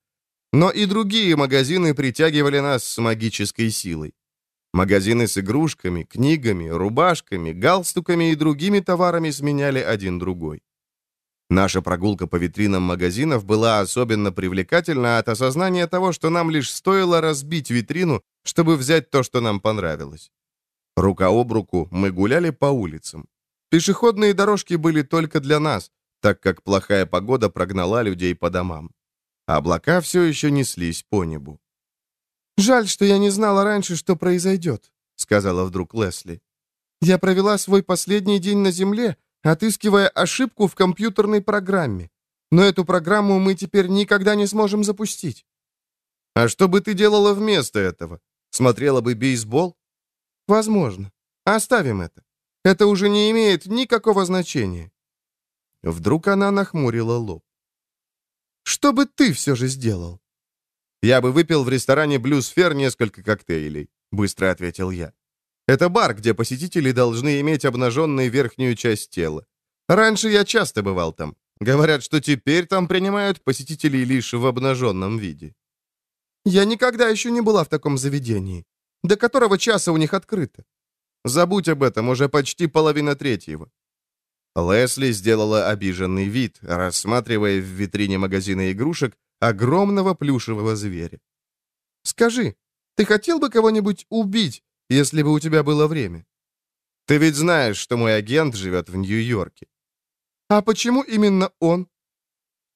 но и другие магазины притягивали нас с магической силой. Магазины с игрушками, книгами, рубашками, галстуками и другими товарами сменяли один другой. Наша прогулка по витринам магазинов была особенно привлекательна от осознания того, что нам лишь стоило разбить витрину, чтобы взять то, что нам понравилось. Рука об руку мы гуляли по улицам. Пешеходные дорожки были только для нас, так как плохая погода прогнала людей по домам. Облака все еще неслись по небу. «Жаль, что я не знала раньше, что произойдет», — сказала вдруг Лесли. «Я провела свой последний день на Земле, отыскивая ошибку в компьютерной программе. Но эту программу мы теперь никогда не сможем запустить». «А что бы ты делала вместо этого? Смотрела бы бейсбол?» «Возможно. Оставим это. Это уже не имеет никакого значения». Вдруг она нахмурила лоб. Что бы ты все же сделал?» «Я бы выпил в ресторане «Блюзфер» несколько коктейлей», — быстро ответил я. «Это бар, где посетители должны иметь обнаженную верхнюю часть тела. Раньше я часто бывал там. Говорят, что теперь там принимают посетителей лишь в обнаженном виде». «Я никогда еще не была в таком заведении. До которого часа у них открыто?» «Забудь об этом, уже почти половина третьего. Лесли сделала обиженный вид, рассматривая в витрине магазина игрушек огромного плюшевого зверя. Скажи, ты хотел бы кого-нибудь убить, если бы у тебя было время?» «Ты ведь знаешь, что мой агент живет в Нью-Йорке». «А почему именно он?»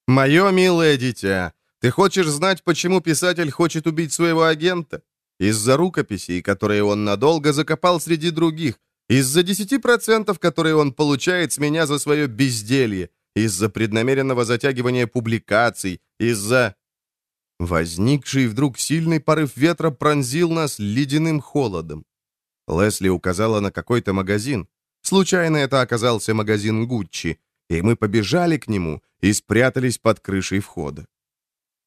«Мое милое дитя, ты хочешь знать, почему писатель хочет убить своего агента? Из-за рукописей, которые он надолго закопал среди других, из-за 10%, которые он получает с меня за свое безделье, из-за преднамеренного затягивания публикаций, из-за... Возникший вдруг сильный порыв ветра пронзил нас ледяным холодом. Лесли указала на какой-то магазин. Случайно это оказался магазин Гуччи, и мы побежали к нему и спрятались под крышей входа.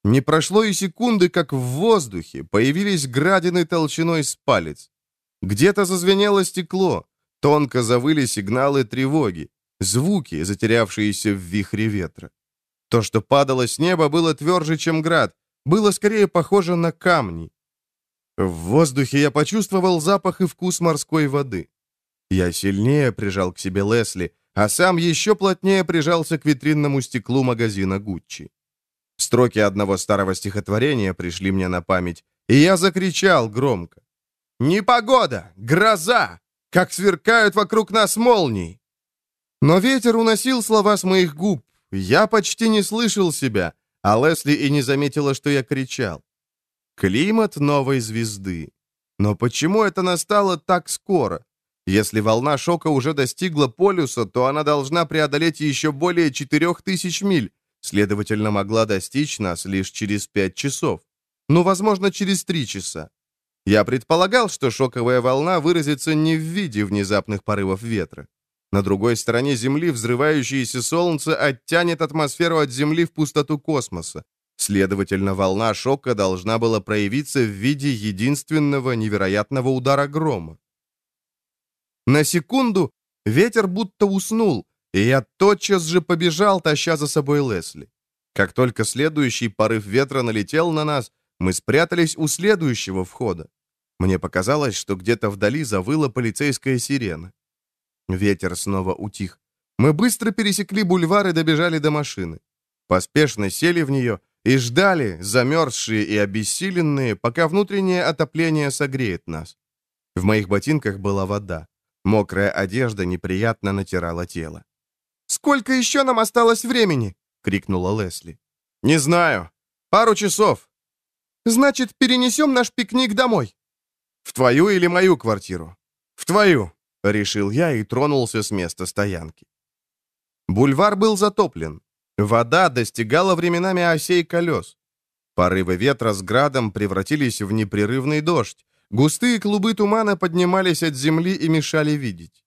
Не прошло и секунды, как в воздухе появились градины толщиной с палец. Где-то зазвенело стекло, тонко завыли сигналы тревоги, звуки, затерявшиеся в вихре ветра. То, что падало с неба, было тверже, чем град, было скорее похоже на камни. В воздухе я почувствовал запах и вкус морской воды. Я сильнее прижал к себе Лесли, а сам еще плотнее прижался к витринному стеклу магазина Гуччи. Строки одного старого стихотворения пришли мне на память, и я закричал громко. «Непогода! Гроза! Как сверкают вокруг нас молнии!» Но ветер уносил слова с моих губ. Я почти не слышал себя, а Лесли и не заметила, что я кричал. Климат новой звезды. Но почему это настало так скоро? Если волна шока уже достигла полюса, то она должна преодолеть еще более 4000 миль, следовательно, могла достичь нас лишь через 5 часов. Ну, возможно, через 3 часа. Я предполагал, что шоковая волна выразится не в виде внезапных порывов ветра. На другой стороне Земли взрывающееся Солнце оттянет атмосферу от Земли в пустоту космоса. Следовательно, волна шока должна была проявиться в виде единственного невероятного удара грома. На секунду ветер будто уснул, и я тотчас же побежал, таща за собой Лесли. Как только следующий порыв ветра налетел на нас, мы спрятались у следующего входа. Мне показалось, что где-то вдали завыла полицейская сирена. Ветер снова утих. Мы быстро пересекли бульвар и добежали до машины. Поспешно сели в нее и ждали, замерзшие и обессиленные, пока внутреннее отопление согреет нас. В моих ботинках была вода. Мокрая одежда неприятно натирала тело. «Сколько еще нам осталось времени?» — крикнула Лесли. «Не знаю. Пару часов». «Значит, перенесем наш пикник домой?» «В твою или мою квартиру?» «В твою», — решил я и тронулся с места стоянки. Бульвар был затоплен. Вода достигала временами осей колес. Порывы ветра с градом превратились в непрерывный дождь. Густые клубы тумана поднимались от земли и мешали видеть.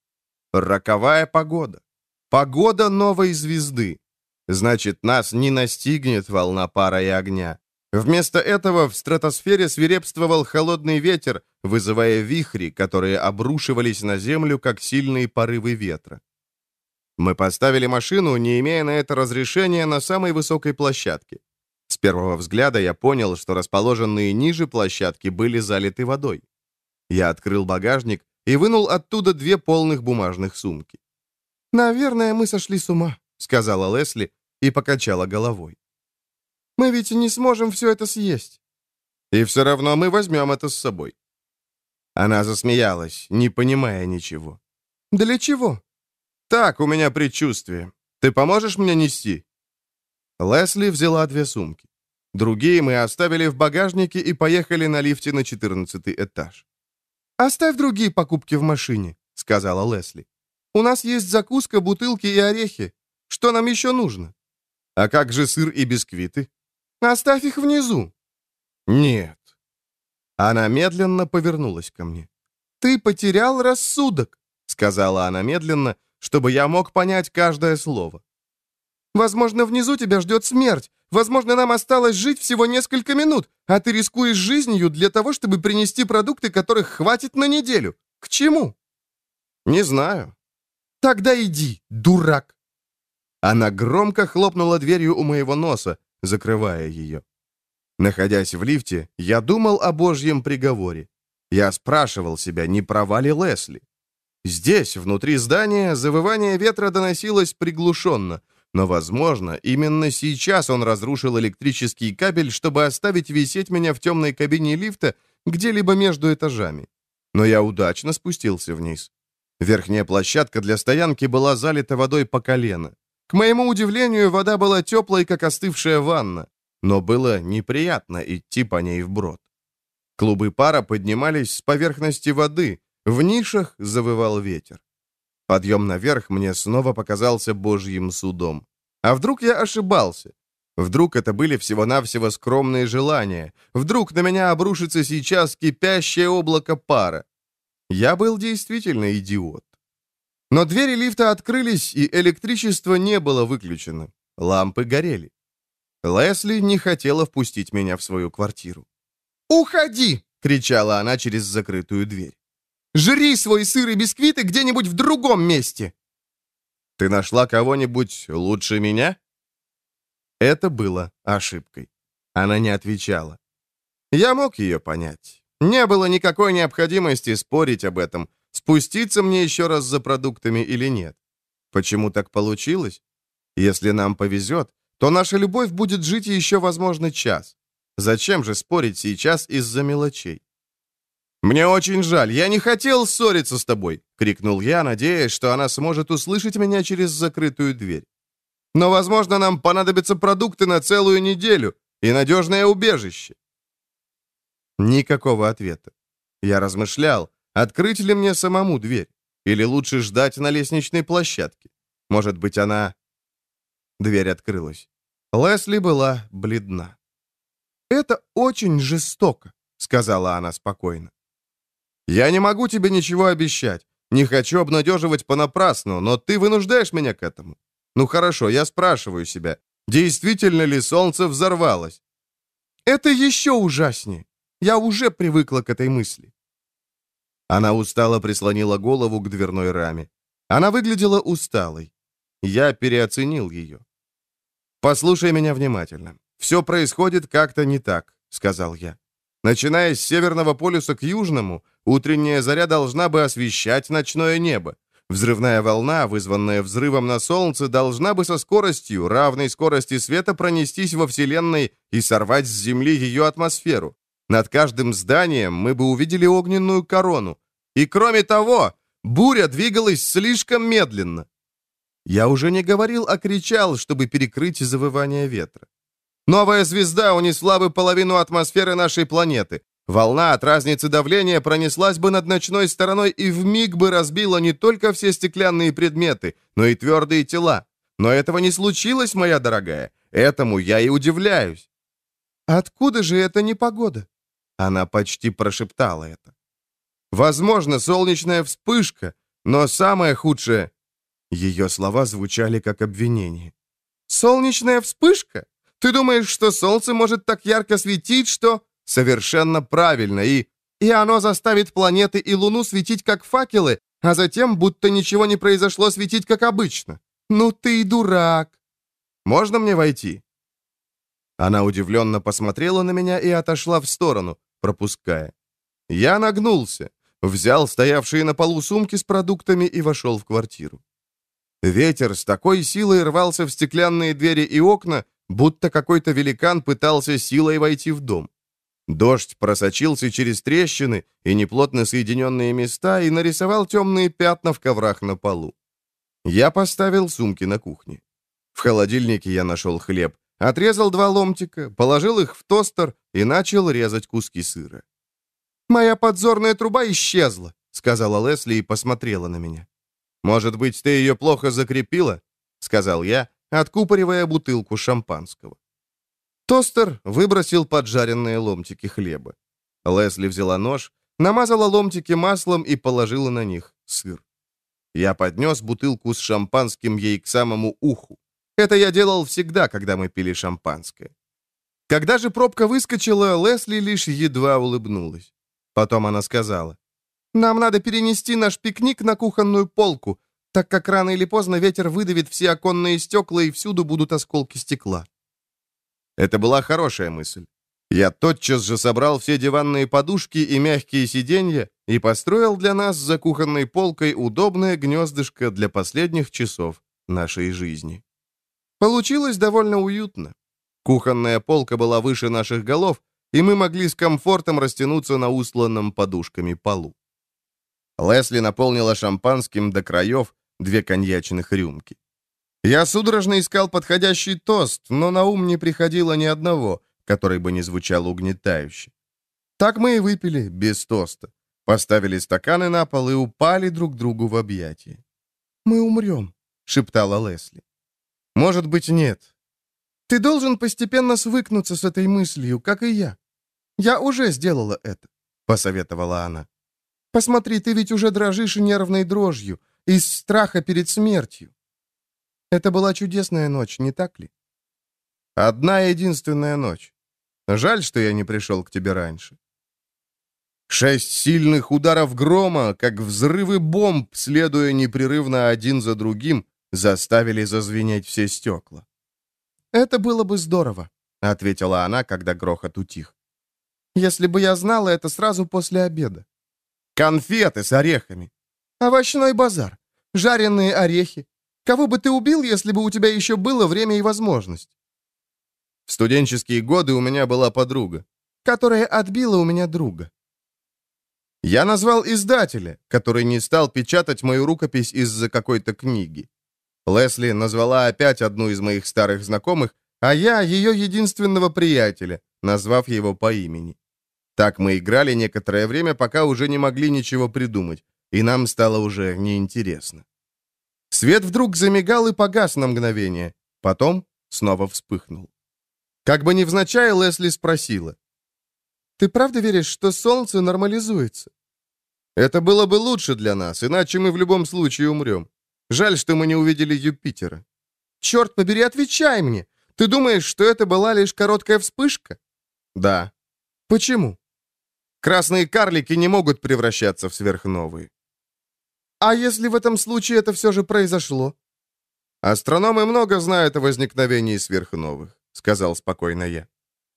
Роковая погода. Погода новой звезды. Значит, нас не настигнет волна пара и огня. Вместо этого в стратосфере свирепствовал холодный ветер, вызывая вихри, которые обрушивались на Землю, как сильные порывы ветра. Мы поставили машину, не имея на это разрешения, на самой высокой площадке. С первого взгляда я понял, что расположенные ниже площадки были залиты водой. Я открыл багажник и вынул оттуда две полных бумажных сумки. «Наверное, мы сошли с ума», — сказала Лесли и покачала головой. «Мы ведь не сможем все это съесть». «И все равно мы возьмем это с собой». Она засмеялась, не понимая ничего. «Для чего?» «Так, у меня предчувствие. Ты поможешь мне нести?» Лесли взяла две сумки. Другие мы оставили в багажнике и поехали на лифте на 14 этаж. «Оставь другие покупки в машине», — сказала Лесли. У нас есть закуска, бутылки и орехи. Что нам еще нужно?» «А как же сыр и бисквиты?» «Оставь их внизу». «Нет». Она медленно повернулась ко мне. «Ты потерял рассудок», — сказала она медленно, чтобы я мог понять каждое слово. «Возможно, внизу тебя ждет смерть. Возможно, нам осталось жить всего несколько минут, а ты рискуешь жизнью для того, чтобы принести продукты, которых хватит на неделю. К чему?» «Не знаю. «Тогда иди, дурак!» Она громко хлопнула дверью у моего носа, закрывая ее. Находясь в лифте, я думал о Божьем приговоре. Я спрашивал себя, не права ли Лесли. Здесь, внутри здания, завывание ветра доносилось приглушенно. но, возможно, именно сейчас он разрушил электрический кабель, чтобы оставить висеть меня в темной кабине лифта где-либо между этажами. Но я удачно спустился вниз. Верхняя площадка для стоянки была залита водой по колено. К моему удивлению, вода была теплой, как остывшая ванна, но было неприятно идти по ней вброд. Клубы пара поднимались с поверхности воды, в нишах завывал ветер. Подъем наверх мне снова показался божьим судом. А вдруг я ошибался? Вдруг это были всего-навсего скромные желания? Вдруг на меня обрушится сейчас кипящее облако пара? Я был действительно идиот. Но двери лифта открылись, и электричество не было выключено. Лампы горели. Лесли не хотела впустить меня в свою квартиру. «Уходи!» — кричала она через закрытую дверь. Жри свой сыр и бисквиты где-нибудь в другом месте!» «Ты нашла кого-нибудь лучше меня?» Это было ошибкой. Она не отвечала. Я мог ее понять. Не было никакой необходимости спорить об этом, спуститься мне еще раз за продуктами или нет. Почему так получилось? Если нам повезет, то наша любовь будет жить еще, возможно, час. Зачем же спорить сейчас из-за мелочей? «Мне очень жаль, я не хотел ссориться с тобой!» — крикнул я, надеясь, что она сможет услышать меня через закрытую дверь. «Но, возможно, нам понадобятся продукты на целую неделю и надежное убежище». Никакого ответа. Я размышлял, открыть ли мне самому дверь, или лучше ждать на лестничной площадке. Может быть, она... Дверь открылась. Лесли была бледна. «Это очень жестоко», — сказала она спокойно. Я не могу тебе ничего обещать. Не хочу обнадеживать понапрасну, но ты вынуждаешь меня к этому. Ну хорошо, я спрашиваю себя, действительно ли солнце взорвалось? Это еще ужаснее. Я уже привыкла к этой мысли. Она устало прислонила голову к дверной раме. Она выглядела усталой. Я переоценил ее. «Послушай меня внимательно. Все происходит как-то не так», — сказал я. Начиная с Северного полюса к Южному, утренняя заря должна бы освещать ночное небо. Взрывная волна, вызванная взрывом на Солнце, должна бы со скоростью, равной скорости света, пронестись во Вселенной и сорвать с Земли ее атмосферу. Над каждым зданием мы бы увидели огненную корону. И кроме того, буря двигалась слишком медленно. Я уже не говорил, а кричал, чтобы перекрыть завывание ветра. Новая звезда унесла бы половину атмосферы нашей планеты. Волна от разницы давления пронеслась бы над ночной стороной и вмиг бы разбила не только все стеклянные предметы, но и твердые тела. Но этого не случилось, моя дорогая. Этому я и удивляюсь. «Откуда же эта непогода?» Она почти прошептала это. «Возможно, солнечная вспышка, но самое худшее...» Ее слова звучали как обвинение. «Солнечная вспышка? Ты думаешь, что солнце может так ярко светить, что...» «Совершенно правильно, и...» «И оно заставит планеты и Луну светить как факелы, а затем, будто ничего не произошло, светить как обычно. Ну ты и дурак!» «Можно мне войти?» Она удивленно посмотрела на меня и отошла в сторону, пропуская. Я нагнулся, взял стоявшие на полу сумки с продуктами и вошел в квартиру. Ветер с такой силой рвался в стеклянные двери и окна, будто какой-то великан пытался силой войти в дом. Дождь просочился через трещины и неплотно соединенные места и нарисовал темные пятна в коврах на полу. Я поставил сумки на кухне. В холодильнике я нашел хлеб, отрезал два ломтика, положил их в тостер и начал резать куски сыра. «Моя подзорная труба исчезла», — сказала Лесли и посмотрела на меня. «Может быть, ты ее плохо закрепила?» — сказал я, откупоривая бутылку шампанского. Тостер выбросил поджаренные ломтики хлеба. Лесли взяла нож, намазала ломтики маслом и положила на них сыр. Я поднес бутылку с шампанским ей к самому уху. Это я делал всегда, когда мы пили шампанское. Когда же пробка выскочила, Лесли лишь едва улыбнулась. Потом она сказала, «Нам надо перенести наш пикник на кухонную полку так как рано или поздно ветер выдавит все оконные стекла и всюду будут осколки стекла. Это была хорошая мысль. Я тотчас же собрал все диванные подушки и мягкие сиденья и построил для нас за кухонной полкой удобное гнездышко для последних часов нашей жизни. Получилось довольно уютно. Кухонная полка была выше наших голов, и мы могли с комфортом растянуться на усланном подушками полу. Лесли наполнила шампанским до краев две коньячных рюмки. Я судорожно искал подходящий тост, но на ум не приходило ни одного, который бы не звучал угнетающе. Так мы и выпили, без тоста. Поставили стаканы на пол и упали друг другу в объятия. «Мы умрем», — шептала Лесли. «Может быть, нет. Ты должен постепенно свыкнуться с этой мыслью, как и я. Я уже сделала это», — посоветовала она. «Посмотри, ты ведь уже дрожишь нервной дрожью, из страха перед смертью. Это была чудесная ночь, не так ли? Одна единственная ночь. Жаль, что я не пришел к тебе раньше. Шесть сильных ударов грома, как взрывы бомб, следуя непрерывно один за другим, заставили зазвенеть все стекла. «Это было бы здорово», — ответила она, когда грохот утих. «Если бы я знала это сразу после обеда». «Конфеты с орехами». «Овощной базар. Жареные орехи. Кого бы ты убил, если бы у тебя еще было время и возможность?» В студенческие годы у меня была подруга, которая отбила у меня друга. Я назвал издателя, который не стал печатать мою рукопись из-за какой-то книги. Лесли назвала опять одну из моих старых знакомых, а я ее единственного приятеля, назвав его по имени. Так мы играли некоторое время, пока уже не могли ничего придумать, и нам стало уже неинтересно. Свет вдруг замигал и погас на мгновение, потом снова вспыхнул. Как бы невзначай, Лесли спросила. Ты правда веришь, что Солнце нормализуется? Это было бы лучше для нас, иначе мы в любом случае умрем. Жаль, что мы не увидели Юпитера. Черт побери, отвечай мне. Ты думаешь, что это была лишь короткая вспышка? Да. Почему? Красные карлики не могут превращаться в сверхновые. А если в этом случае это все же произошло? Астрономы много знают о возникновении сверхновых, сказал спокойно я.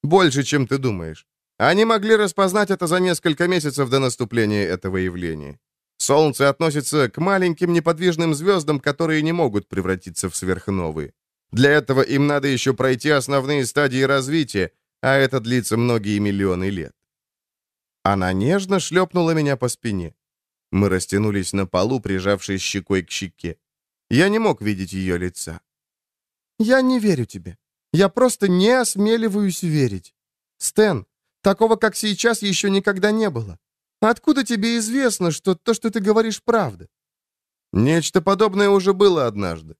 Больше, чем ты думаешь. Они могли распознать это за несколько месяцев до наступления этого явления. Солнце относится к маленьким неподвижным звездам, которые не могут превратиться в сверхновые. Для этого им надо еще пройти основные стадии развития, а это длится многие миллионы лет. Она нежно шлепнула меня по спине. Мы растянулись на полу, прижавшись щекой к щеке. Я не мог видеть ее лица. «Я не верю тебе. Я просто не осмеливаюсь верить. Стэн, Такого, как сейчас, еще никогда не было. Откуда тебе известно, что то, что ты говоришь, правда?» «Нечто подобное уже было однажды».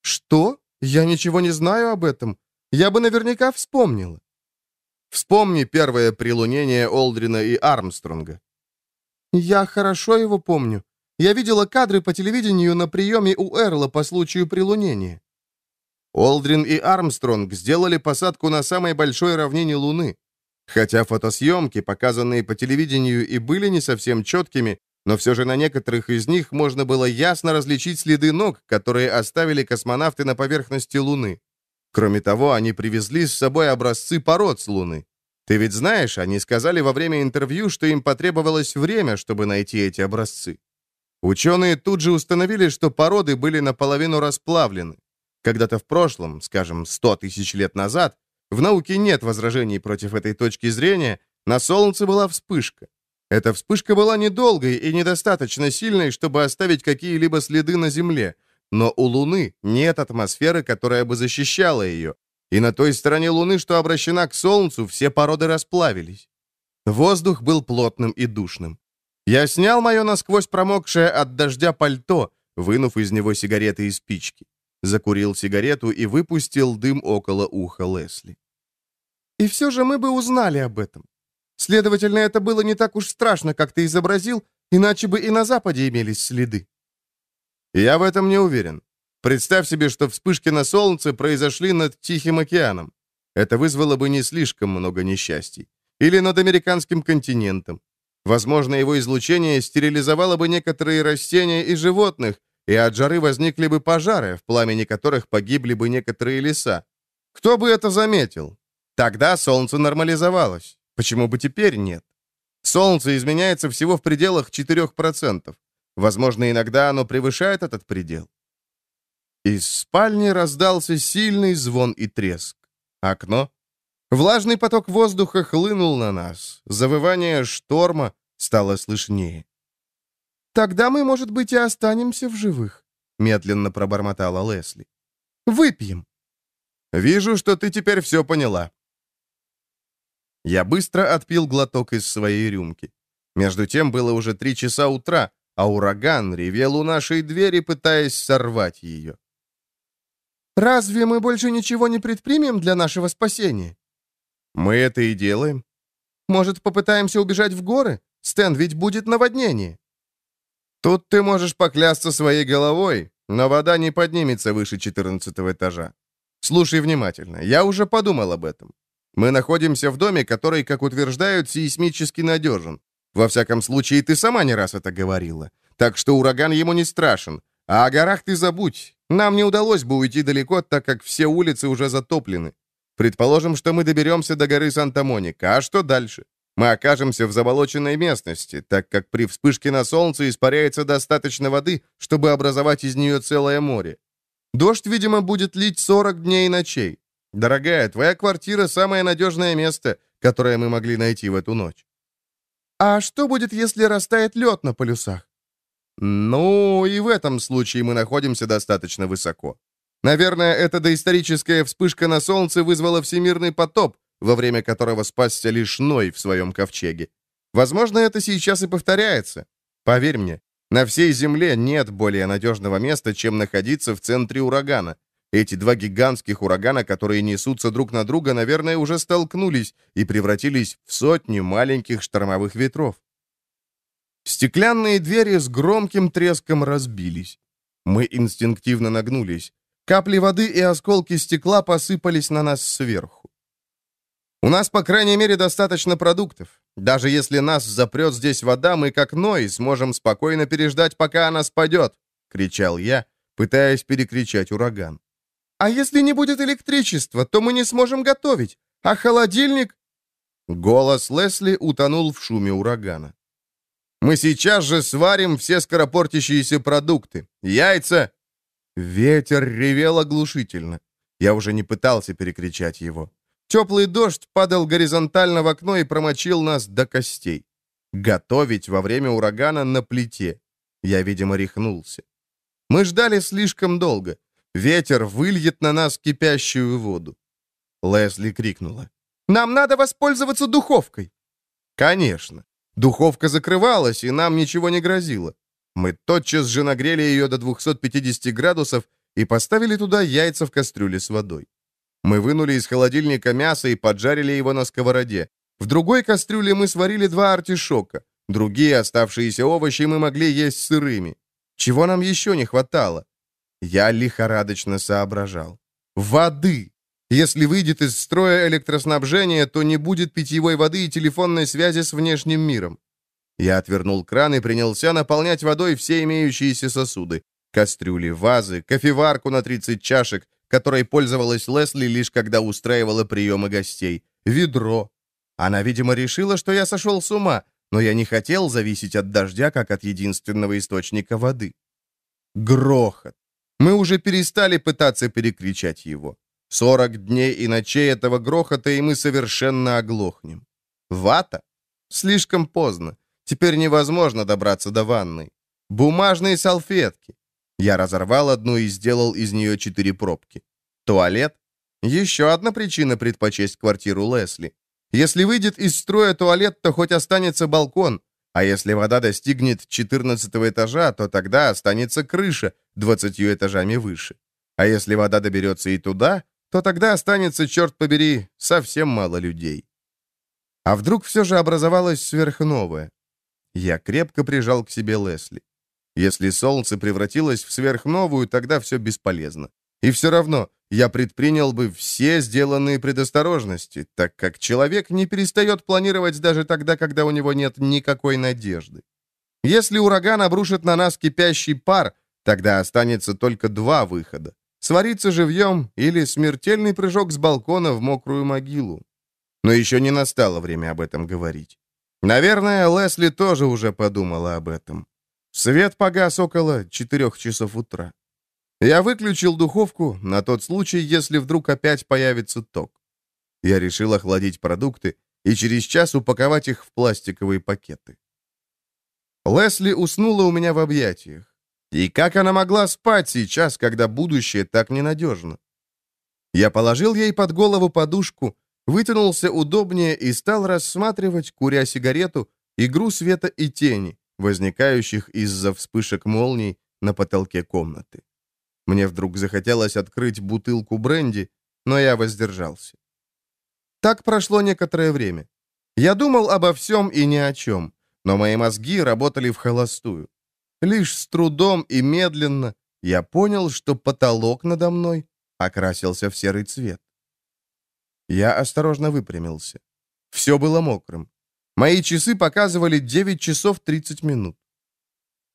«Что? Я ничего не знаю об этом. Я бы наверняка вспомнила». «Вспомни первое прилунение Олдрина и Армстронга». «Я хорошо его помню. Я видела кадры по телевидению на приеме у Эрла по случаю прилунения». Олдрин и Армстронг сделали посадку на самой большой равнине Луны. Хотя фотосъемки, показанные по телевидению, и были не совсем четкими, но все же на некоторых из них можно было ясно различить следы ног, которые оставили космонавты на поверхности Луны. Кроме того, они привезли с собой образцы пород с Луны. Ты ведь знаешь, они сказали во время интервью, что им потребовалось время, чтобы найти эти образцы. Ученые тут же установили, что породы были наполовину расплавлены. Когда-то в прошлом, скажем, 100 тысяч лет назад, в науке нет возражений против этой точки зрения, на Солнце была вспышка. Эта вспышка была недолгой и недостаточно сильной, чтобы оставить какие-либо следы на Земле, но у Луны нет атмосферы, которая бы защищала ее, и на той стороне Луны, что обращена к Солнцу, все породы расплавились. Воздух был плотным и душным. Я снял мое насквозь промокшее от дождя пальто, вынув из него сигареты и спички закурил сигарету и выпустил дым около уха Лесли. «И все же мы бы узнали об этом. Следовательно, это было не так уж страшно, как ты изобразил, иначе бы и на Западе имелись следы». «Я в этом не уверен. Представь себе, что вспышки на Солнце произошли над Тихим океаном. Это вызвало бы не слишком много несчастий. Или над американским континентом. Возможно, его излучение стерилизовало бы некоторые растения и животных, и от жары возникли бы пожары, в пламени которых погибли бы некоторые леса. Кто бы это заметил? Тогда солнце нормализовалось. Почему бы теперь нет? Солнце изменяется всего в пределах 4%. Возможно, иногда оно превышает этот предел. Из спальни раздался сильный звон и треск. Окно. Влажный поток воздуха хлынул на нас. Завывание шторма стало слышнее. «Тогда мы, может быть, и останемся в живых», — медленно пробормотала Лесли. «Выпьем». «Вижу, что ты теперь все поняла». Я быстро отпил глоток из своей рюмки. Между тем было уже три часа утра, а ураган ревел у нашей двери, пытаясь сорвать ее. «Разве мы больше ничего не предпримем для нашего спасения?» «Мы это и делаем». «Может, попытаемся убежать в горы? Стэн, ведь будет наводнение». «Тут ты можешь поклясться своей головой, но вода не поднимется выше 14 этажа. Слушай внимательно, я уже подумал об этом. Мы находимся в доме, который, как утверждают, сейсмически надежен. Во всяком случае, ты сама не раз это говорила. Так что ураган ему не страшен. А о горах ты забудь. Нам не удалось бы уйти далеко, так как все улицы уже затоплены. Предположим, что мы доберемся до горы Санта-Моника. А что дальше? Мы окажемся в заболоченной местности, так как при вспышке на солнце испаряется достаточно воды, чтобы образовать из нее целое море. Дождь, видимо, будет лить 40 дней и ночей. Дорогая, твоя квартира — самое надежное место, которое мы могли найти в эту ночь. А что будет, если растает лед на полюсах? Ну, и в этом случае мы находимся достаточно высоко. Наверное, эта доисторическая вспышка на Солнце вызвала всемирный потоп, во время которого спасся лишь Ной в своем ковчеге. Возможно, это сейчас и повторяется. Поверь мне, на всей Земле нет более надежного места, чем находиться в центре урагана. Эти два гигантских урагана, которые несутся друг на друга, наверное, уже столкнулись и превратились в сотни маленьких штормовых ветров. Стеклянные двери с громким треском разбились. Мы инстинктивно нагнулись. Капли воды и осколки стекла посыпались на нас сверху. У нас, по крайней мере, достаточно продуктов. Даже если нас запрет здесь вода, мы, как Ной, сможем спокойно переждать, пока она спадет, — кричал я, пытаясь перекричать ураган. А если не будет электричества, то мы не сможем готовить. А холодильник...» Голос Лесли утонул в шуме урагана. «Мы сейчас же сварим все скоропортящиеся продукты. Яйца...» Ветер ревел оглушительно. Я уже не пытался перекричать его. Теплый дождь падал горизонтально в окно и промочил нас до костей. Готовить во время урагана на плите. Я, видимо, рехнулся. Мы ждали слишком долго. Ветер выльет на нас кипящую воду. Лесли крикнула. «Нам надо воспользоваться духовкой!» «Конечно. Духовка закрывалась, и нам ничего не грозило. Мы тотчас же нагрели ее до 250 градусов и поставили туда яйца в кастрюле с водой. Мы вынули из холодильника мясо и поджарили его на сковороде. В другой кастрюле мы сварили два артишока. Другие оставшиеся овощи мы могли есть сырыми. Чего нам еще не хватало? Я лихорадочно соображал. Воды! Если выйдет из строя электроснабжение, то не будет питьевой воды и телефонной связи с внешним миром. Я отвернул кран и принялся наполнять водой все имеющиеся сосуды. Кастрюли, вазы, кофеварку на 30 чашек, которой пользовалась Лесли лишь когда устраивала приемы гостей, ведро. Она, видимо, решила, что я сошел с ума, но я не хотел зависеть от дождя, как от единственного источника воды. Грохот. Мы уже перестали пытаться перекричать его. Сорок дней и ночей этого грохота, и мы совершенно оглохнем. Вата? Слишком поздно. Теперь невозможно добраться до ванной. Бумажные салфетки. Я разорвал одну и сделал из нее четыре пробки. Туалет? Еще одна причина предпочесть квартиру Лесли. Если выйдет из строя туалет, то хоть останется балкон, а если вода достигнет 14 этажа, то тогда останется крыша 20 этажами выше. А если вода доберется и туда, то тогда останется, черт побери, совсем мало людей. А вдруг все же образовалось сверхновое? Я крепко прижал к себе Лесли. Если Солнце превратилось в сверхновую, тогда все бесполезно. И все равно я предпринял бы все сделанные предосторожности, так как человек не перестает планировать даже тогда, когда у него нет никакой надежды. Если ураган обрушит на нас кипящий пар, тогда останется только два выхода. Свариться живьем или смертельный прыжок с балкона в мокрую могилу. Но еще не настало время об этом говорить. Наверное, Лесли тоже уже подумала об этом. Свет погас около четырех часов утра. Я выключил духовку на тот случай, если вдруг опять появится ток. Я решил охладить продукты и через час упаковать их в пластиковые пакеты. Лесли уснула у меня в объятиях. И как она могла спать сейчас, когда будущее так ненадежно? Я положил ей под голову подушку, вытянулся удобнее и стал рассматривать, куря сигарету, игру света и тени, возникающих из-за вспышек молний на потолке комнаты. Мне вдруг захотелось открыть бутылку бренди, но я воздержался. Так прошло некоторое время. Я думал обо всем и ни о чем, но мои мозги работали в холостую. Лишь с трудом и медленно я понял, что потолок надо мной окрасился в серый цвет. Я осторожно выпрямился. Все было мокрым. Мои часы показывали 9 часов 30 минут.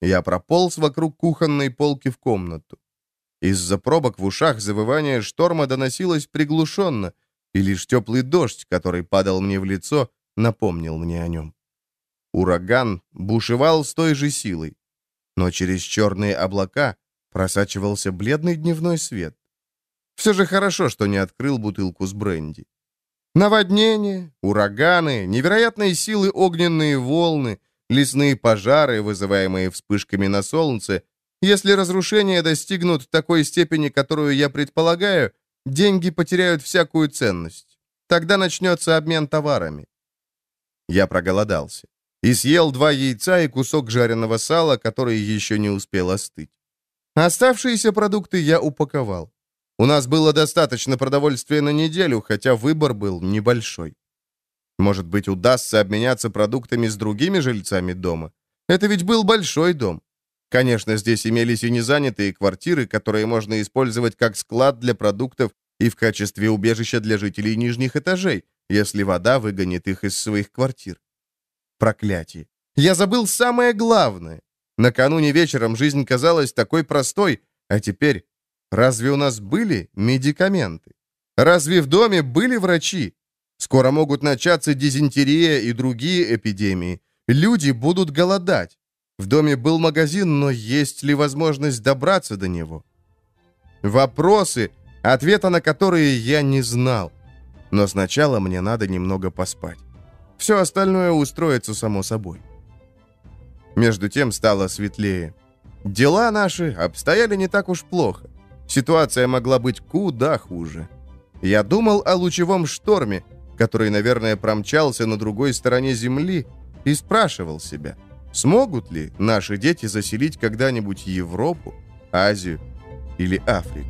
Я прополз вокруг кухонной полки в комнату. Из-за пробок в ушах завывание шторма доносилось приглушенно, и лишь теплый дождь, который падал мне в лицо, напомнил мне о нем. Ураган бушевал с той же силой, но через черные облака просачивался бледный дневной свет. Все же хорошо, что не открыл бутылку с бренди. Наводнения, ураганы, невероятные силы огненные волны, лесные пожары, вызываемые вспышками на солнце. Если разрушения достигнут такой степени, которую я предполагаю, деньги потеряют всякую ценность. Тогда начнется обмен товарами. Я проголодался. И съел два яйца и кусок жареного сала, который еще не успел остыть. Оставшиеся продукты я упаковал. У нас было достаточно продовольствия на неделю, хотя выбор был небольшой. Может быть, удастся обменяться продуктами с другими жильцами дома? Это ведь был большой дом. Конечно, здесь имелись и незанятые квартиры, которые можно использовать как склад для продуктов и в качестве убежища для жителей нижних этажей, если вода выгонит их из своих квартир. Проклятие. Я забыл самое главное. Накануне вечером жизнь казалась такой простой, а теперь Разве у нас были медикаменты? Разве в доме были врачи? Скоро могут начаться дизентерия и другие эпидемии. Люди будут голодать. В доме был магазин, но есть ли возможность добраться до него? Вопросы, ответа на которые я не знал. Но сначала мне надо немного поспать. Все остальное устроится само собой. Между тем стало светлее. Дела наши обстояли не так уж плохо. Ситуация могла быть куда хуже. Я думал о лучевом шторме, который, наверное, промчался на другой стороне Земли, и спрашивал себя, смогут ли наши дети заселить когда-нибудь Европу, Азию или Африку.